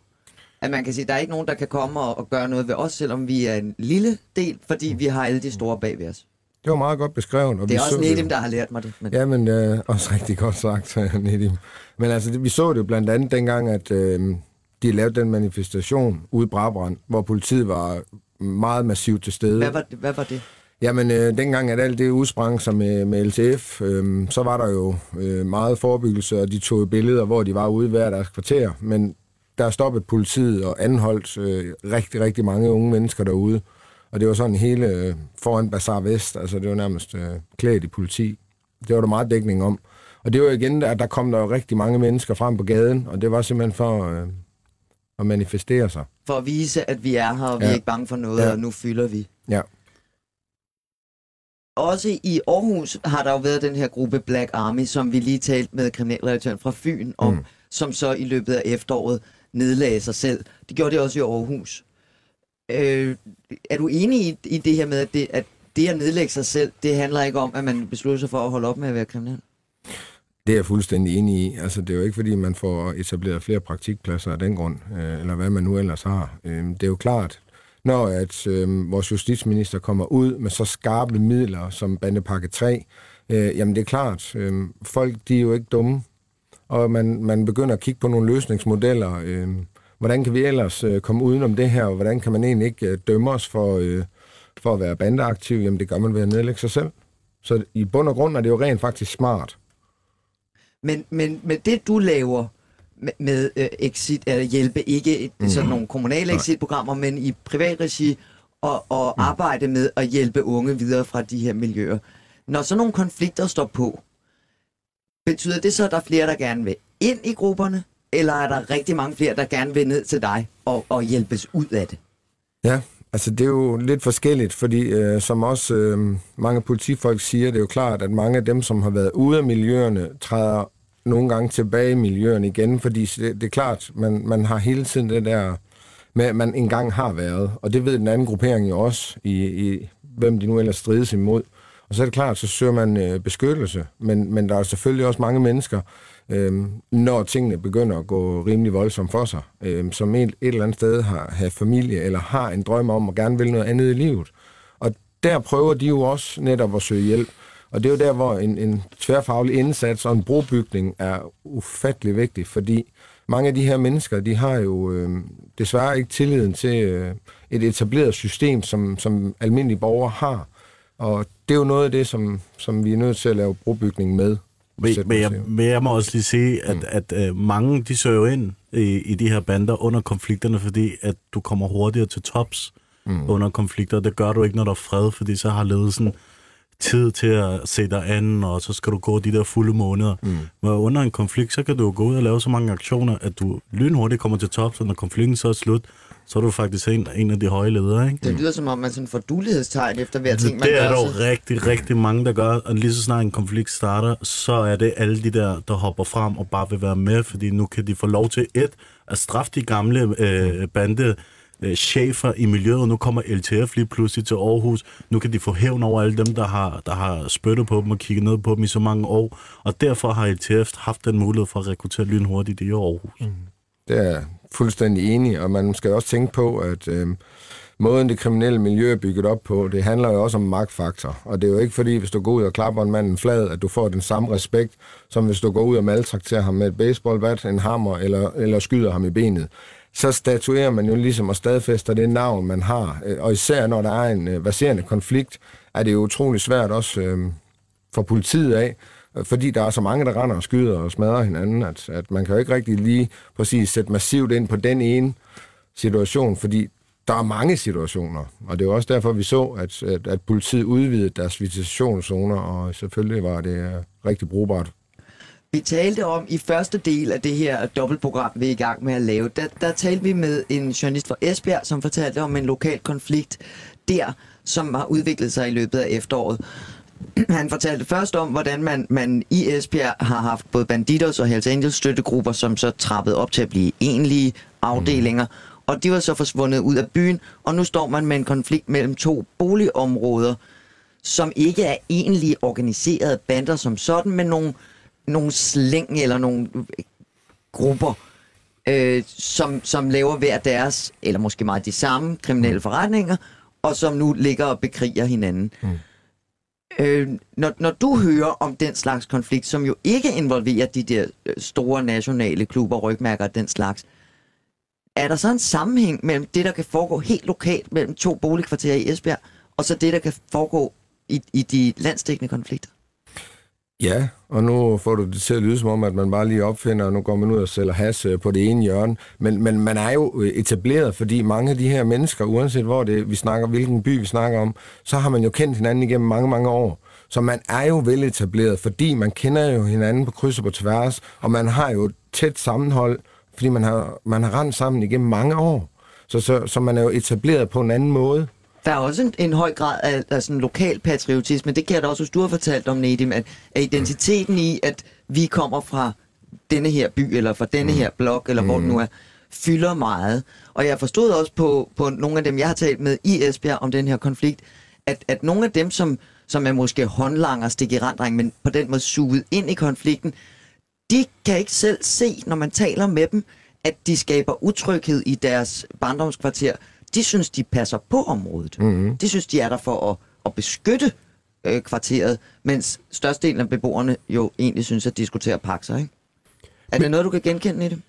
At man kan sige, at der er ikke nogen, der kan komme og, og gøre noget ved os, selvom vi er en lille del, fordi vi har alle de store bag ved os. Det var meget godt beskrevet. Og Det er vi også Nedim, der har lært mig det. Men... Ja, men øh, også rigtig godt sagt, Nedim. Men altså, det, vi så det blandt andet dengang, at øh, de lavede den manifestation ude i Brabrand, hvor politiet var meget massivt til stede. Hvad, var det, hvad var det? Jamen, øh, dengang, at alt det udsprang sig med, med LTF, øh, så var der jo øh, meget forebyggelse, og de tog jo billeder, hvor de var ude hver deres kvarter. Men der stoppede politiet og anholdt øh, rigtig, rigtig mange unge mennesker derude. Og det var sådan hele øh, foran Bazar Vest, altså det var nærmest øh, klædt i politi. Det var der meget dækning om. Og det var igen, at der kom der jo rigtig mange mennesker frem på gaden, og det var simpelthen for øh, at manifestere sig. For at vise, at vi er her, og vi Ja. er ikke bange for noget, Ja. og nu fylder vi. Ja. Også i Aarhus har der jo været den her gruppe Black Army, som vi lige talte med kriminalredaktøren fra Fyn om, Mm. som så i løbet af efteråret nedlagde sig selv. Det gjorde det også i Aarhus. Øh, er du enig i, i det her med, at det, at det at nedlægge sig selv, det handler ikke om, at man beslutter sig for at holde op med at være kriminel? Det er jeg fuldstændig enig i. Altså, det er jo ikke, fordi man får etableret flere praktikpladser af den grund, øh, eller hvad man nu ellers har. Øh, det er jo klart, når at øh, vores justitsminister kommer ud med så skarpe midler som bandepakke 3, øh, jamen det er klart, øh, folk de er jo ikke dumme, og man, man begynder at kigge på nogle løsningsmodeller. Øh, hvordan kan vi ellers øh, komme udenom det her, og hvordan kan man egentlig ikke øh, dømme os for, øh, for at være bandeaktiv? Jamen det gør man ved at nedlægge sig selv. Så i bund og grund er det jo rent faktisk smart. Men, men, men det, du laver med, uh, exit, at hjælpe ikke mm. sådan nogle kommunale exit-programmer, men i privat regi, og, og mm. arbejde med at hjælpe unge videre fra de her miljøer. Når sådan nogle konflikter står på, betyder det så, at der er flere, der gerne vil ind i grupperne, eller er der rigtig mange flere, der gerne vil ned til dig og, og hjælpes ud af det? Ja, altså det er jo lidt forskelligt, fordi øh, som også øh, mange politifolk siger, det er jo klart, at mange af dem, som har været ude af miljøerne, træder nogle gange tilbage i miljøerne igen, fordi det, det er klart, man, man har hele tiden det der med, at man engang har været, og det ved den anden gruppering jo også, i, i hvem de nu ellers strides imod. Og så er det klart, så søger man øh, beskyttelse, men, men der er selvfølgelig også mange mennesker, øh, når tingene begynder at gå rimelig voldsomt for sig, øh, som et, et eller andet sted har, har familie, eller har en drøm om at gerne vil noget andet i livet. Og der prøver de jo også netop at søge hjælp. Og det er jo der, hvor en, en tværfaglig indsats og en brobygning er ufattelig vigtig, fordi mange af de her mennesker, de har jo øh, desværre ikke tilliden til øh, et etableret system, som, som almindelige borgere har. Og det er jo noget af det, som, som vi er nødt til at lave brobygning med. Men, jeg, men jeg må også lige sige, at, mm. at, at mange de søger jo ind i, i de her bander under konflikterne, fordi at du kommer hurtigere til tops mm. under konflikter. Det gør du ikke, når der er fred, fordi så har ledelsen tid til at se dig an, og så skal du gå de der fulde måneder. Mm. Men under en konflikt, så kan du gå ud og lave så mange aktioner, at du lynhurtigt kommer til tops, og når konflikten så er slut, så er du faktisk en, en af de høje ledere, ikke? Det lyder som om, man sådan får dulighedstegn efter hver ting, man Det er jo så- rigtig, rigtig mange, der gør, og lige så snart en konflikt starter, så er det alle de der, der hopper frem og bare vil være med, fordi nu kan de få lov til et, at straffe de gamle øh, bande øh, chefer i miljøet. Nu kommer LTF lige pludselig til Aarhus. Nu kan de få hævn over alle dem, der har, der har spyttet på dem og kigget ned på dem i så mange år. Og derfor har LTF haft den mulighed for at rekruttere lynhurtigt i Aarhus. Mm. Det er fuldstændig enig, og man skal også tænke på, at øh, måden det kriminelle miljø er bygget op på, det handler jo også om magtfaktor. Og det er jo ikke fordi, hvis du går ud og klapper en mand en flad, at du får den samme respekt, som hvis du går ud og maltrakterer ham med et baseballbat, en hammer eller, eller skyder ham i benet. Så statuerer man jo ligesom og stadfæster det navn, man har. Øh, og især når der er en øh, konflikt, er det jo utrolig svært også øh, for politiet af, øh, fordi der er så mange, der render og skyder og smadrer hinanden, at, at man kan jo ikke rigtig lige præcis sætte massivt ind på den ene situation, fordi der er mange situationer, og det er også derfor, vi så, at, at, at politiet udvidede deres visitationszoner, og selvfølgelig var det øh, rigtig brugbart vi talte om i første del af det her dobbeltprogram, vi er i gang med at lave, der, der talte vi med en journalist fra Esbjerg, som fortalte om en lokal konflikt der, som har udviklet sig i løbet af efteråret. Han fortalte først om, hvordan man, man i Esbjerg har haft både Banditos og Hells Angels støttegrupper, som så trappede op til at blive egentlige afdelinger. Og de var så forsvundet ud af byen, og nu står man med en konflikt mellem to boligområder, som ikke er egentlig organiserede bander som sådan, men nogle, nogle slæng eller nogle grupper, øh, som, som laver hver deres, eller måske meget de samme, kriminelle forretninger, og som nu ligger og bekriger hinanden. Mm. Øh, når, når du hører om den slags konflikt, som jo ikke involverer de der øh, store nationale klubber, rygmærker og den slags, er der så en sammenhæng mellem det, der kan foregå helt lokalt mellem to boligkvarterer i Esbjerg, og så det, der kan foregå i, i de landsdækkende konflikter? Ja, og nu får du det til at lyde som om, at man bare lige opfinder, og nu går man ud og sælger has øh, på det ene hjørne. Men, men man er jo øh, etableret, fordi mange af de her mennesker, uanset hvor det vi snakker, hvilken by vi snakker om, så har man jo kendt hinanden igennem mange, mange år. Så man er jo veletableret, fordi man kender jo hinanden på kryds og på tværs, og man har jo et tæt sammenhold, fordi man har, man har rendt sammen igennem mange år. Så, så, så man er jo etableret på en anden måde. Der er også en, en høj grad af, af sådan lokal patriotisme. Det kan jeg da også, hvis du har fortalt om, Nedim, at, at identiteten i, at vi kommer fra denne her by, eller fra denne her blok, eller mm. hvor det nu er, fylder meget. Og jeg forstod også på, på nogle af dem, jeg har talt med i Esbjerg om den her konflikt, at, at nogle af dem, som, som er måske håndlanger, stik i randdreng, men på den måde suget ind i konflikten, de kan ikke selv se, når man taler med dem, at de skaber utryghed i deres barndomskvarter. De synes, de passer på området. Mm-hmm. De synes, de er der for at, at beskytte øh, kvarteret, mens størstedelen af beboerne jo egentlig synes, at pakke sig. Ikke? Er det noget, du kan genkende i det?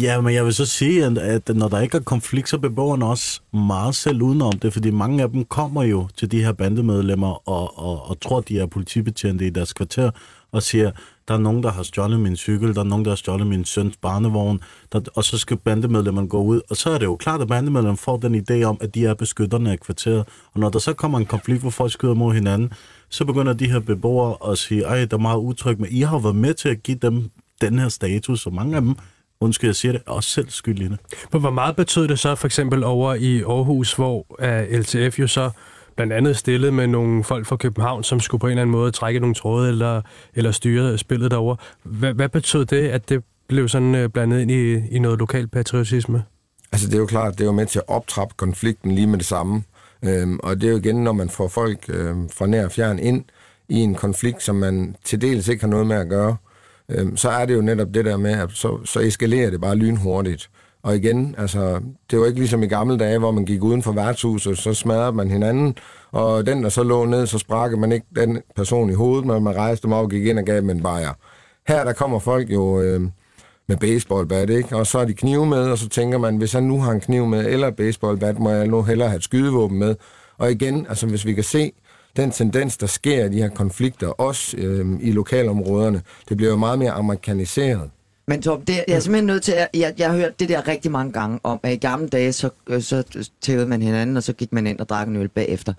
Ja, men jeg vil så sige, at, at når der ikke er konflikt, så er beboerne også meget selv udenom det, fordi mange af dem kommer jo til de her bandemedlemmer og, og, og tror, de er politibetjente i deres kvarter, og siger, der er nogen, der har stjålet min cykel, der er nogen, der har stjålet min søns barnevogn, der, og så skal bandemedlemmerne gå ud. Og så er det jo klart, at bandemedlemmerne får den idé om, at de er beskytterne af kvarteret. Og når der så kommer en konflikt, hvor folk skyder mod hinanden, så begynder de her beboere at sige, ej, der er meget utryg, men I har været med til at give dem den her status, og mange af dem undskyld, jeg siger det, er også selv skyld i det. Men hvor meget betød det så for eksempel over i Aarhus, hvor uh, LTF jo så blandt andet stillet med nogle folk fra København, som skulle på en eller anden måde trække nogle tråde eller, eller styre spillet derover. Hvad, hvad betød det, at det blev sådan øh, blandet ind i, i noget lokal patriotisme? Altså det er jo klart, det er jo med til at optrappe konflikten lige med det samme. Øhm, og det er jo igen, når man får folk øhm, fra nær og fjern ind i en konflikt, som man til dels ikke har noget med at gøre, øhm, så er det jo netop det der med, at så, så eskalerer det bare lynhurtigt. Og igen, altså, det var ikke ligesom i gamle dage, hvor man gik uden for værtshuset, så smadrede man hinanden, og den, der så lå ned, så sprakkede man ikke den person i hovedet, men man rejste dem op og gik ind og gav dem en bajer. Her, der kommer folk jo øh, med baseballbat, ikke? Og så har de knive med, og så tænker man, hvis han nu har en kniv med, eller baseballbat, må jeg nu hellere have et skydevåben med. Og igen, altså hvis vi kan se den tendens, der sker i de her konflikter, også øh, i lokalområderne, det bliver jo meget mere amerikaniseret. Men Tom, det, jeg er simpelthen nødt til at... Jeg, jeg har hørt det der rigtig mange gange om, at i gamle dage, så, øh, så tævede man hinanden, og så gik man ind og drak en øl bagefter.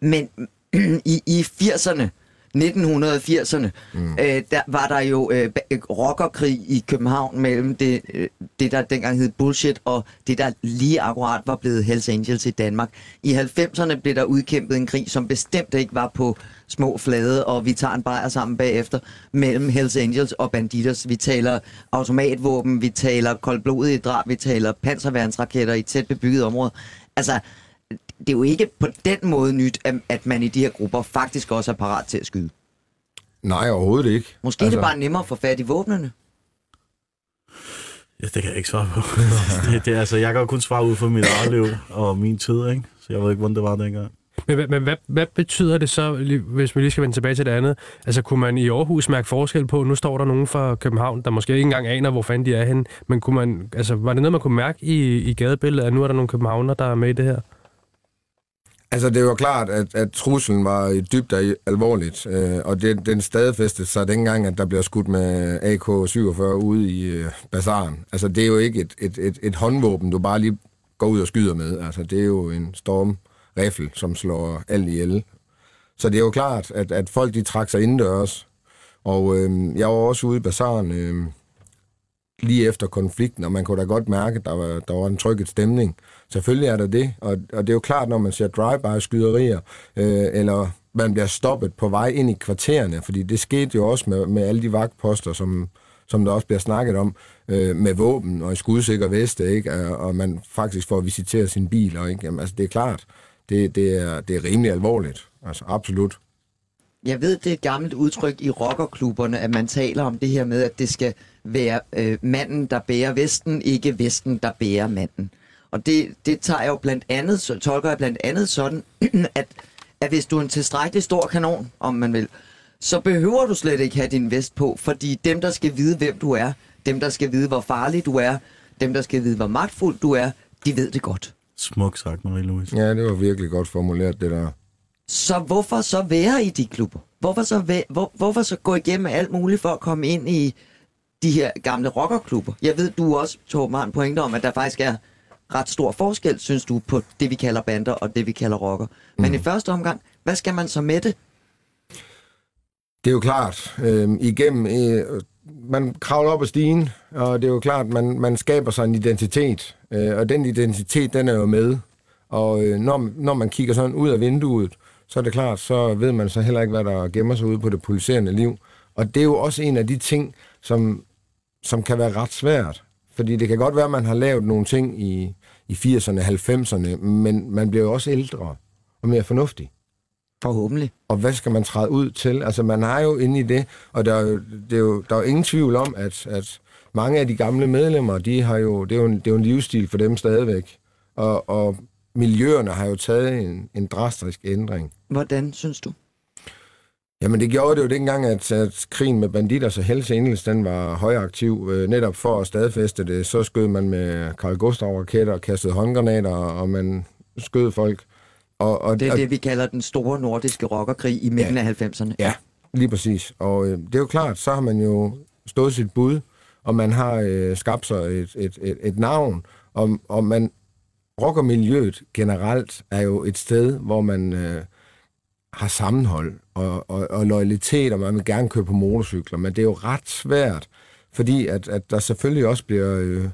Men i, i 80'erne, 1980'erne, mm. øh, der var der jo øh, rockerkrig i København mellem det, øh, det, der dengang hed Bullshit, og det, der lige akkurat var blevet Hells Angels i Danmark. I 90'erne blev der udkæmpet en krig, som bestemt ikke var på små flade, og vi tager en bajer sammen bagefter, mellem Hells Angels og Banditos. Vi taler automatvåben, vi taler koldblodige drab, vi taler panserværnsraketter i tæt bebygget område. Altså, det er jo ikke på den måde nyt, at man i de her grupper faktisk også er parat til at skyde. Nej, overhovedet ikke. Måske altså... er det bare nemmere at få fat i våbnene. Ja, det kan jeg ikke svare på. det, det, altså, jeg kan jo kun svare ud for mit eget liv og min tid, ikke? Så jeg ved ikke, hvordan det var dengang. Men, men hvad, hvad betyder det så, hvis vi lige skal vende tilbage til det andet? Altså, kunne man i Aarhus mærke forskel på, nu står der nogen fra København, der måske ikke engang aner, hvor fanden de er henne, men kunne man, altså, var det noget, man kunne mærke i, i gadebilledet, at nu er der nogle københavner, der er med i det her? Altså, det var klart, at, at truslen var dybt alvorligt, øh, og det, den stadfæstede sig dengang, at der bliver skudt med AK-47 ude i øh, bazaren. Altså, det er jo ikke et, et, et, et håndvåben, du bare lige går ud og skyder med. Altså, det er jo en stormriffel, som slår alt ihjel. Så det er jo klart, at, at folk de trak sig indendørs, Og øh, jeg var også ude i bazaren øh, lige efter konflikten, og man kunne da godt mærke, at der var, der var en trykket stemning. Selvfølgelig er der det, og, og det er jo klart, når man ser drive-by-skyderier, øh, eller man bliver stoppet på vej ind i kvartererne, fordi det skete jo også med, med alle de vagtposter, som, som der også bliver snakket om, øh, med våben og i skudsikker veste, ikke? Og, og man faktisk får visiteret sin bil, og ikke? Jamen, altså, det er klart, det, det, er, det er rimelig alvorligt. Altså, absolut. Jeg ved, det er et gammelt udtryk i rockerklubberne, at man taler om det her med, at det skal være øh, manden, der bærer vesten, ikke vesten, der bærer manden. Og det, det tager jeg jo blandt andet, så tolker jeg blandt andet sådan, at, at hvis du er en tilstrækkelig stor kanon, om man vil, så behøver du slet ikke have din vest på, fordi dem, der skal vide, hvem du er, dem, der skal vide, hvor farlig du er, dem, der skal vide, hvor magtfuld du er, de ved det godt. Smuk sagt, Marie-Louise. Ja, det var virkelig godt formuleret, det der. Så hvorfor så være i de klubber? Hvorfor så, væ- hvor, hvorfor så gå igennem alt muligt for at komme ind i de her gamle rockerklubber? Jeg ved, du også, Torben, har en pointe om, at der faktisk er ret stor forskel, synes du, på det, vi kalder bander og det, vi kalder rocker. Men i første omgang, hvad skal man så med det? Det er jo klart, øh, igennem, øh, man kravler op ad stigen, og det er jo klart, man, man skaber sig en identitet, øh, og den identitet, den er jo med. Og øh, når, når man kigger sådan ud af vinduet, så er det klart, så ved man så heller ikke, hvad der gemmer sig ude på det pulserende liv. Og det er jo også en af de ting, som, som kan være ret svært. Fordi det kan godt være, at man har lavet nogle ting i, i 80'erne, 90'erne, men man bliver jo også ældre og mere fornuftig. Forhåbentlig. Og hvad skal man træde ud til? Altså, man har jo inde i det, og der er jo, det er jo, der er jo ingen tvivl om, at, at mange af de gamle medlemmer, de har jo, det, er jo en, det er jo en livsstil for dem stadigvæk. Og, og miljøerne har jo taget en, en drastisk ændring. Hvordan synes du? Jamen det gjorde det jo dengang, at, at krigen med banditter så Hells Angels, den var højaktiv. Øh, netop for at stadfæste det, så skød man med Carl Gustav-raketter og kastede håndgranater, og man skød folk. Og, og, Det er og, det, vi kalder den store nordiske rockerkrig i midten af 90'erne. Ja, lige præcis. Og øh, det er jo klart, så har man jo stået sit bud, og man har øh, skabt sig et, et, et, et navn, og, og man rockermiljøet generelt er jo et sted, hvor man øh, har sammenhold og, og, og loyalitet, og man vil gerne køre på motorcykler, men det er jo ret svært, fordi at, at der selvfølgelig også bliver øh,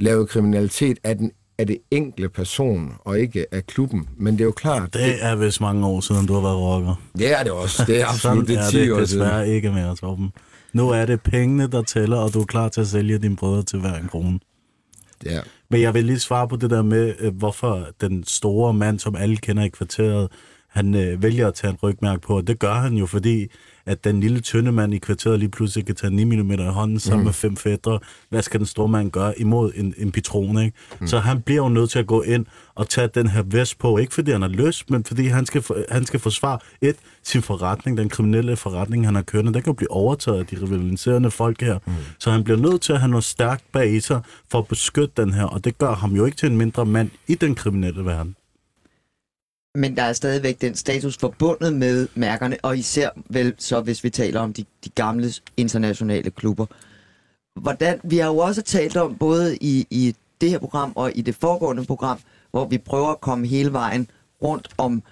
lavet kriminalitet af, den, af det enkelte person, og ikke af klubben. Men det er jo klart... Det er vist mange år siden, du har været rocker. det er det også. Det er absolut det er 10 det år siden. desværre ikke mere, Torben. Nu er det pengene, der tæller, og du er klar til at sælge dine brødre til hver en krone. Ja. Men jeg vil lige svare på det der med, øh, hvorfor den store mand, som alle kender i kvarteret, han øh, vælger at tage en rygmærke på. Og det gør han jo, fordi at den lille tynde mand i kvarteret lige pludselig kan tage 9 mm i hånden sammen mm. med fem fædre. Hvad skal den store mand gøre imod en, en pitron, ikke? Mm. Så han bliver jo nødt til at gå ind og tage den her vest på. Ikke fordi han har lyst, men fordi han skal, for, han skal forsvare et, sin forretning, den kriminelle forretning, han har kørende. Den kan jo blive overtaget af de rivaliserende folk her. Mm. Så han bliver nødt til at have noget stærkt bag i sig for at beskytte den her. Og det gør ham jo ikke til en mindre mand i den kriminelle verden. Men der er stadigvæk den status forbundet med mærkerne, og især vel så, hvis vi taler om de, de gamle internationale klubber. Hvordan, vi har jo også talt om, både i, i det her program og i det foregående program, hvor vi prøver at komme hele vejen rundt om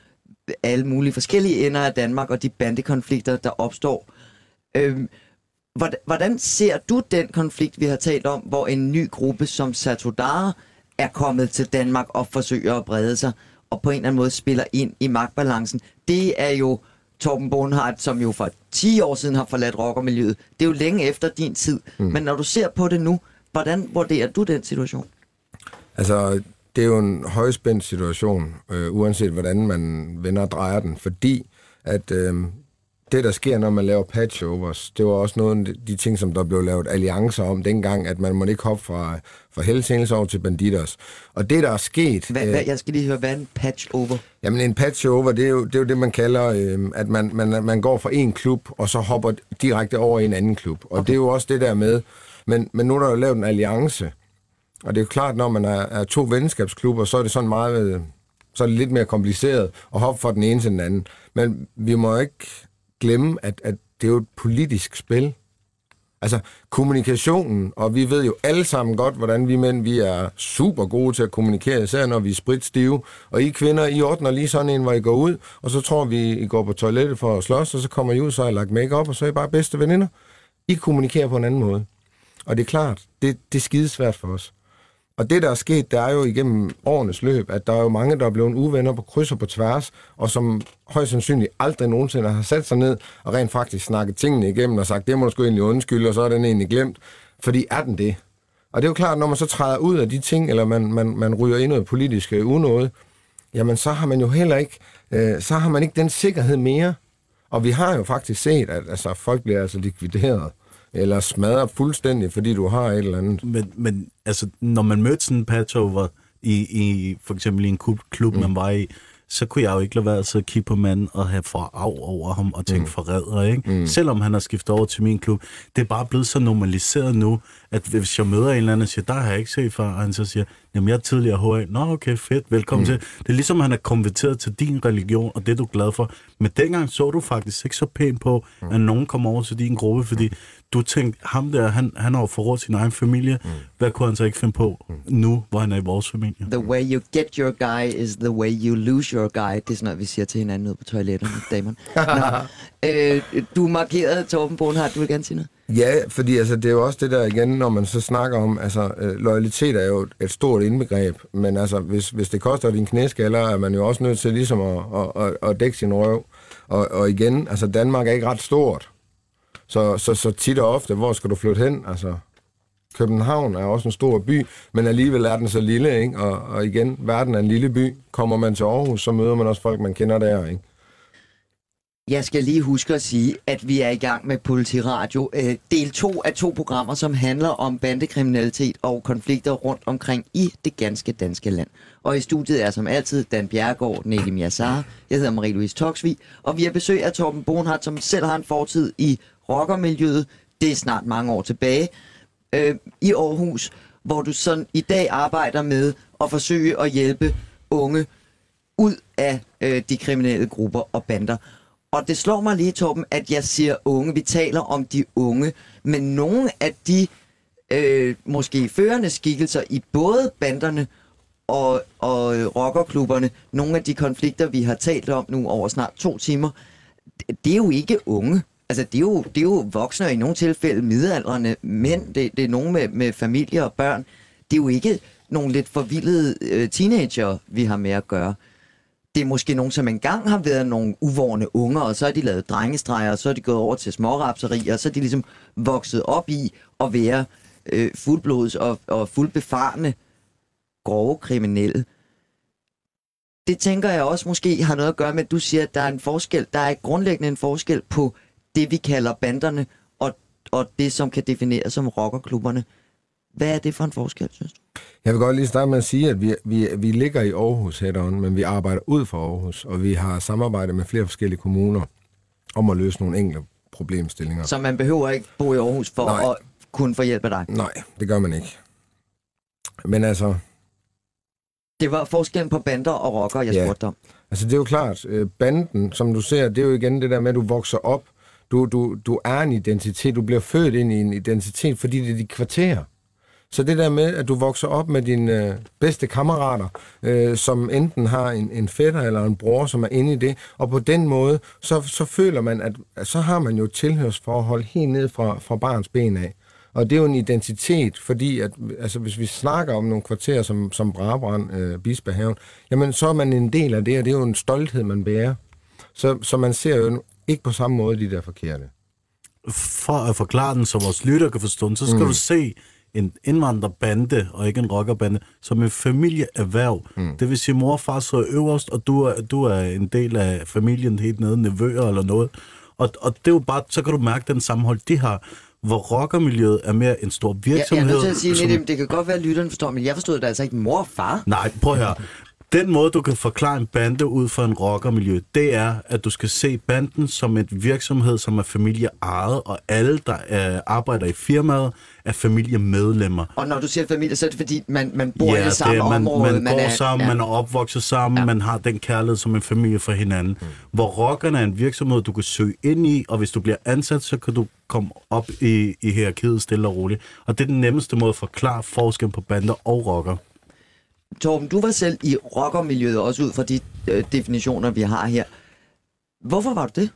alle mulige forskellige ender af Danmark og de bandekonflikter, der opstår. Øhm, hvordan, hvordan ser du den konflikt, vi har talt om, hvor en ny gruppe som Satudara er kommet til Danmark og forsøger at brede sig, og på en eller anden måde spiller ind i magtbalancen? Det er jo Torben Bonhardt, som jo for 10 år siden har forladt rockermiljøet. Det er jo længe efter din tid. Mm. Men når du ser på det nu, hvordan vurderer du den situation? Altså, det er jo en højspændt situation, øh, uanset hvordan man vender og drejer den, fordi at øh, det, der sker, når man laver patchovers, det var også nogle af de ting, som der blev lavet alliancer om dengang, at man må ikke hoppe fra, fra Hells over til Banditers. Og det, der er sket... Hvad, øh, hvad, jeg skal lige høre, hvad er en patch over? Jamen en patchover, det er jo det, er jo det man kalder, øh, at man, man, man går fra en klub, og så hopper direkte over i en anden klub. Og okay. det er jo også det der med, men, men nu er der jo lavet en alliance, og det er jo klart, når man er, er to venskabsklubber, så er det sådan meget, øh, så er det lidt mere kompliceret at hoppe fra den ene til den anden. Men vi må ikke glemme, at, at det er jo et politisk spil. Altså, kommunikationen, og vi ved jo alle sammen godt, hvordan vi mænd, vi er super gode til at kommunikere, især når vi er spritstive. Og I kvinder, I ordner lige sådan en, hvor I går ud, og så tror vi, I går på toilettet for at slås, og så kommer I ud, så har I lagt make og så er I bare bedste veninder. I kommunikerer på en anden måde. Og det er klart, det, det er skidesvært for os. Og det, der er sket, der er jo igennem årenes løb, at der er jo mange, der er blevet uvenner på kryds og på tværs, og som højst sandsynligt aldrig nogensinde har sat sig ned og rent faktisk snakket tingene igennem og sagt, det må du sgu egentlig undskylde, og så er den egentlig glemt. Fordi er den det? Og det er jo klart, når man så træder ud af de ting, eller man, man, man ryger ind i noget politisk øh, unåde, jamen så har man jo heller ikke, øh, så har man ikke den sikkerhed mere. Og vi har jo faktisk set, at altså, folk bliver altså likvideret eller smadret fuldstændig, fordi du har et eller andet. Men, men altså, når man mødte sådan en patchover i, i for eksempel i en klub, klub mm. man var i, så kunne jeg jo ikke lade være at kigge på manden og have for af over ham og tænke mm. forræder, ikke? Mm. Selvom han har skiftet over til min klub. Det er bare blevet så normaliseret nu, at hvis jeg møder en eller anden og siger, der har jeg ikke set før, og han så siger, jamen jeg er tidligere HA. Nå, okay, fedt, velkommen mm. til. Det er ligesom, han er konverteret til din religion, og det er du glad for. Men dengang så du faktisk ikke så pænt på, mm. at nogen kom over til din gruppe, fordi du tænkte, ham der, han, han har jo forrådt sin egen familie. Mm. Hvad kunne han så ikke finde på mm. nu, hvor han er i vores familie? The way you get your guy is the way you lose your guy. Det er sådan noget, vi siger til hinanden ude på toiletterne, damerne. Nå, øh, du markerede, Torben Bonhardt, du vil gerne sige noget? Ja, fordi altså, det er jo også det der igen, når man så snakker om, altså øh, loyalitet er jo et stort indbegreb, men altså hvis, hvis det koster din knæskaller, er man jo også nødt til ligesom at, at, at, at dække sin røv. Og, og igen, altså Danmark er ikke ret stort, så, så, så tit og ofte, hvor skal du flytte hen? Altså, København er også en stor by, men alligevel er den så lille, ikke? Og, og igen, verden er en lille by. Kommer man til Aarhus, så møder man også folk, man kender der, ikke? Jeg skal lige huske at sige, at vi er i gang med Politiradio. Øh, del 2 af to programmer, som handler om bandekriminalitet og konflikter rundt omkring i det ganske danske land. Og i studiet er som altid Dan Bjergård, Nedim Yassar, jeg hedder Marie-Louise Toksvig, og vi har besøg af Torben Bonhardt, som selv har en fortid i rockermiljøet. Det er snart mange år tilbage. Øh, I Aarhus, hvor du sådan i dag arbejder med at forsøge at hjælpe unge ud af øh, de kriminelle grupper og bander. Og det slår mig lige, Torben, at jeg siger unge. Vi taler om de unge. Men nogle af de øh, måske førende skikkelser i både banderne og, og øh, rockerklubberne, nogle af de konflikter, vi har talt om nu over snart to timer, det er jo ikke unge. Altså, det er jo, det er jo voksne, og i nogle tilfælde midaldrende mænd. Det, det er nogen med, med familie og børn. Det er jo ikke nogle lidt forvildede øh, teenager, vi har med at gøre det er måske nogen, som engang har været nogle uvårende unger, og så har de lavet drengestreger, og så er de gået over til smårapseri, og så er de ligesom vokset op i at være øh, fuldblods og, og fuldbefarne grove kriminelle. Det tænker jeg også måske har noget at gøre med, at du siger, at der er en forskel, der er grundlæggende en forskel på det, vi kalder banderne, og, og det, som kan defineres som rockerklubberne. Hvad er det for en forskel, synes du? Jeg vil godt lige starte med at sige, at vi, vi, vi ligger i Aarhus head men vi arbejder ud for Aarhus, og vi har samarbejdet med flere forskellige kommuner om at løse nogle enkelte problemstillinger. Så man behøver ikke bo i Aarhus for Nej. at kunne få hjælp af dig? Nej, det gør man ikke. Men altså... Det var forskellen på bander og rocker, jeg ja. spurgte om. Altså det er jo klart, øh, banden, som du ser, det er jo igen det der med, at du vokser op. Du, du, du er en identitet, du bliver født ind i en identitet, fordi det er dit kvarter. Så det der med, at du vokser op med dine øh, bedste kammerater, øh, som enten har en, en fætter eller en bror, som er inde i det, og på den måde, så, så føler man, at, at så har man jo et tilhørsforhold helt ned fra, fra barns ben af. Og det er jo en identitet, fordi at, altså, hvis vi snakker om nogle kvarterer som, som Brabrand, øh, Bispehaven, jamen så er man en del af det, og det er jo en stolthed, man bærer. Så, så man ser jo ikke på samme måde de der forkerte. For at forklare den, så vores lytter kan forstå den, så skal mm. du se en indvandrerbande og ikke en rockerbande, som en familieerhverv. Mm. Det vil sige, mor og far sidder øverst, og du er, du er en del af familien helt nede, nevøer eller noget. Og, og det er jo bare, så kan du mærke den sammenhold, de har hvor rockermiljøet er mere en stor virksomhed. Ja, jeg er nødt til at sige, som... lidt, det kan godt være, at lytteren forstår, men jeg forstod det altså ikke mor og far. Nej, prøv at høre. Den måde, du kan forklare en bande ud for en rockermiljø, det er, at du skal se banden som et virksomhed, som er familieejet, og alle, der er, arbejder i firmaet, er familiemedlemmer. Og når du siger familie, så er det fordi, man, man bor ja, i det samme det, man, område. Man, man går er, sammen, ja. man er opvokset sammen, ja. man har den kærlighed som en familie for hinanden. Mm. Hvor rockerne er en virksomhed, du kan søge ind i, og hvis du bliver ansat, så kan du komme op i, i hierarkiet stille og roligt. Og det er den nemmeste måde at forklare forskellen på bander og rocker. Torben, du var selv i rockermiljøet, også ud fra de øh, definitioner, vi har her. Hvorfor var du det?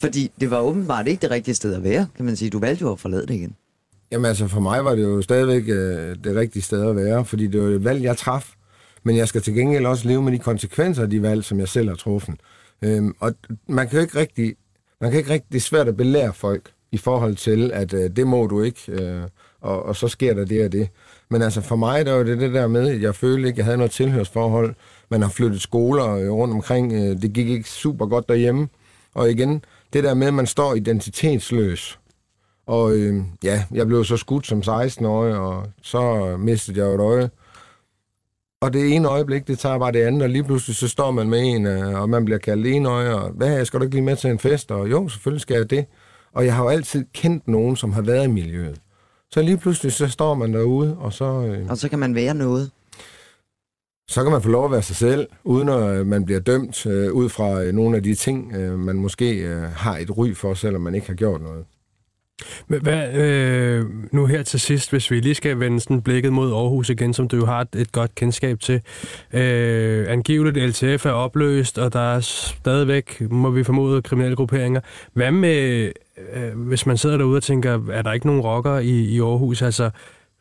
Fordi det var åbenbart ikke det rigtige sted at være, kan man sige. Du valgte jo at forlade det igen. Jamen altså, for mig var det jo stadigvæk øh, det rigtige sted at være, fordi det var et valg, jeg traf. Men jeg skal til gengæld også leve med de konsekvenser af de valg, som jeg selv har truffet. Øhm, og man kan jo ikke rigtig, man kan ikke rigtig, det er svært at belære folk i forhold til, at øh, det må du ikke, øh, og, og så sker der det og det. Men altså for mig, der var det det der med, at jeg følte ikke, at jeg havde noget tilhørsforhold. Man har flyttet skoler øh, rundt omkring, øh, det gik ikke super godt derhjemme. Og igen, det der med, at man står identitetsløs. Og øh, ja, jeg blev så skudt som 16-årig, og så øh, mistede jeg et øje. Og det ene øjeblik, det tager bare det andet, og lige pludselig så står man med en, og man bliver kaldt en øje, og hvad, skal du ikke lige med til en fest? Og jo, selvfølgelig skal jeg det. Og jeg har jo altid kendt nogen, som har været i miljøet. Så lige pludselig, så står man derude, og så... Øh, Og så kan man være noget. så kan man få lov at være sig selv, uden at man bliver dømt øh, ud fra øh, nogle af de ting, øh, man måske øh, har et ry for, selvom man ikke har gjort noget. Men Hvad, øh, nu her til sidst, hvis vi lige skal vende sådan blikket mod Aarhus igen, som du jo har et, et godt kendskab til. Øh, angiveligt LTF er opløst, og der er stadigvæk, må vi formode, kriminelle grupperinger. Hvad med, øh, hvis man sidder derude og tænker, er der ikke nogen rockere i, i Aarhus? Altså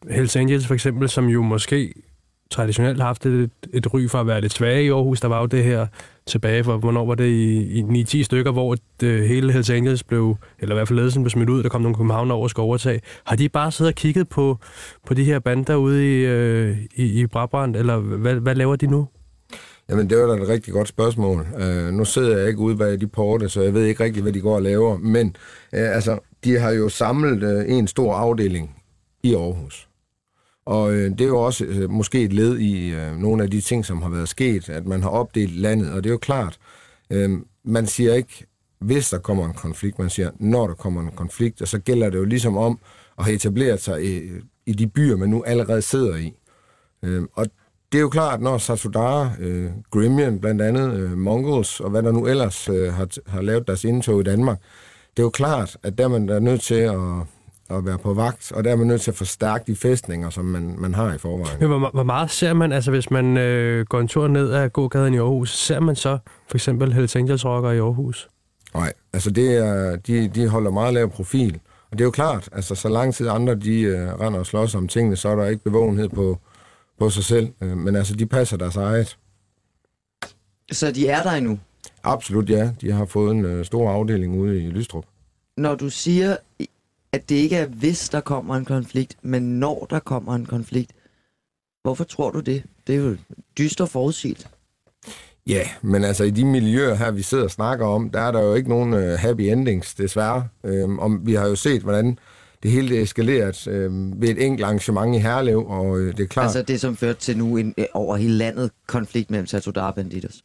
Hells Angels for eksempel, som jo måske traditionelt har haft et, et ry for at være lidt svage i Aarhus. Der var jo det her tilbage for, hvornår var det i, i 9-10 stykker, hvor det hele Hells Angels blev, eller i hvert fald ledelsen blev smidt ud, der kom nogle københavner over og skulle overtage. Har de bare siddet og kigget på, på de her bander ude i, øh, i, i Brabrand, eller hvad, hvad laver de nu? Jamen, det var da et rigtig godt spørgsmål. Uh, nu sidder jeg ikke ude bag de porte, så jeg ved ikke rigtig, hvad de går og laver. Men uh, altså, de har jo samlet uh, en stor afdeling i Aarhus. Og uh, det er jo også uh, måske et led i uh, nogle af de ting, som har været sket, at man har opdelt landet. Og det er jo klart, uh, man siger ikke, hvis der kommer en konflikt, man siger, når der kommer en konflikt, og så gælder det jo ligesom om at have etableret sig i, i de byer, man nu allerede sidder i. Uh, og det er jo klart, når Satudara, øh, Grimion blandt andet, øh, Mongols og hvad der nu ellers øh, har, har lavet deres indtog i Danmark, det er jo klart, at der er man er nødt til at, at være på vagt, og der er man nødt til at forstærke de fæstninger, som man, man har i forvejen. Men hvor, hvor meget ser man, altså hvis man øh, går en tur ned ad gågaden i Aarhus, ser man så for eksempel Hells Angels rockere i Aarhus? Nej, altså det er, de, de holder meget lav profil. Og det er jo klart, altså så lang tid andre de øh, render og slås om tingene, så er der ikke bevågenhed på, på sig selv. Øh, men altså, de passer deres eget. Så de er der endnu. Absolut, ja. De har fået en øh, stor afdeling ude i Lystrup. Når du siger, at det ikke er hvis der kommer en konflikt, men når der kommer en konflikt, hvorfor tror du det? Det er jo dyster forudsigeligt. Ja, men altså i de miljøer her, vi sidder og snakker om, der er der jo ikke nogen øh, happy endings, desværre. Øhm, om, vi har jo set, hvordan det hele det eskaleret øh, ved et enkelt arrangement i Herlev, og øh, det er klart... Altså det, som førte til nu en, øh, over hele landet konflikt mellem Satudara og Banditos.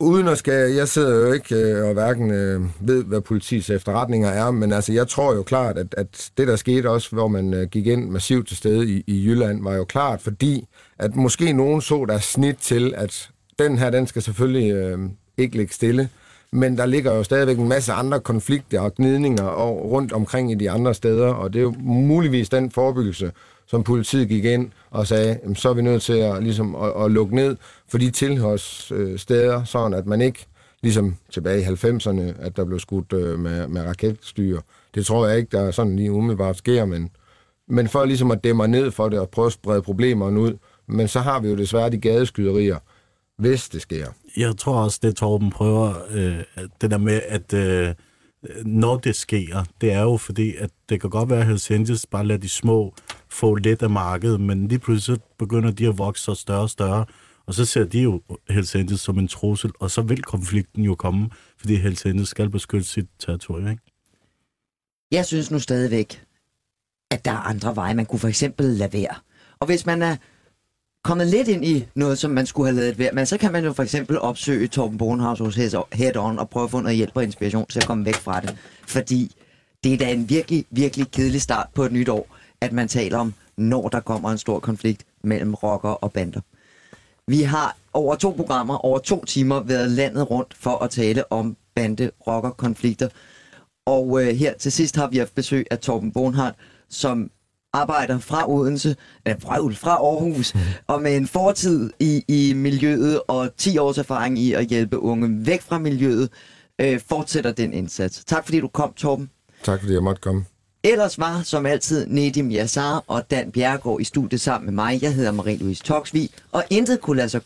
Uden at skal, jeg sidder jo ikke øh, og hverken øh, ved, hvad politiets efterretninger er, men altså jeg tror jo klart, at, at det der skete også, hvor man øh, gik ind massivt til stede i, i Jylland, var jo klart, fordi at måske nogen så der snit til, at den her, den skal selvfølgelig øh, ikke ligge stille, men der ligger jo stadigvæk en masse andre konflikter og gnidninger og rundt omkring i de andre steder, og det er jo muligvis den forebyggelse, som politiet gik ind og sagde, jamen, så er vi nødt til at, ligesom, at, at lukke ned for de tilhørssteder, sådan at man ikke, ligesom tilbage i 90'erne, at der blev skudt øh, med, med raketstyr. Det tror jeg ikke, der sådan lige umiddelbart sker, men, men for ligesom at dæmme ned for det og prøve at sprede problemerne ud. Men så har vi jo desværre de gadeskyderier, hvis det sker. Jeg tror også, det Torben prøver, øh, det der med, at øh, når det sker, det er jo fordi, at det kan godt være, at Hells Angels bare lader de små få lidt af markedet, men lige pludselig begynder de at vokse sig større og større, og så ser de jo Hells Angels som en trussel, og så vil konflikten jo komme, fordi Hells Angels skal beskytte sit territorium, ikke? Jeg synes nu stadigvæk, at der er andre veje. Man kunne for eksempel lade være. Og hvis man er kommet lidt ind i noget, som man skulle have lavet være, men så kan man jo for eksempel opsøge Torben Bornhaus hos Head On og prøve at få noget hjælp og inspiration til at komme væk fra det. Fordi det er da en virkelig, virkelig kedelig start på et nyt år, at man taler om, når der kommer en stor konflikt mellem rocker og bander. Vi har over to programmer, over to timer, været landet rundt for at tale om bande-rocker-konflikter. Og øh, her til sidst har vi haft besøg af Torben Bonhardt, som arbejder fra Odense, øh, fra, fra Aarhus, og med en fortid i, i miljøet og 10 års erfaring i at hjælpe unge væk fra miljøet, øh, fortsætter den indsats. Tak fordi du kom, Torben. Tak fordi jeg måtte komme. Ellers var, som altid, Nedim Yassar og Dan Bjergård i studiet sammen med mig. Jeg hedder Marie-Louise Toksvig, og intet kunne lade sig gøre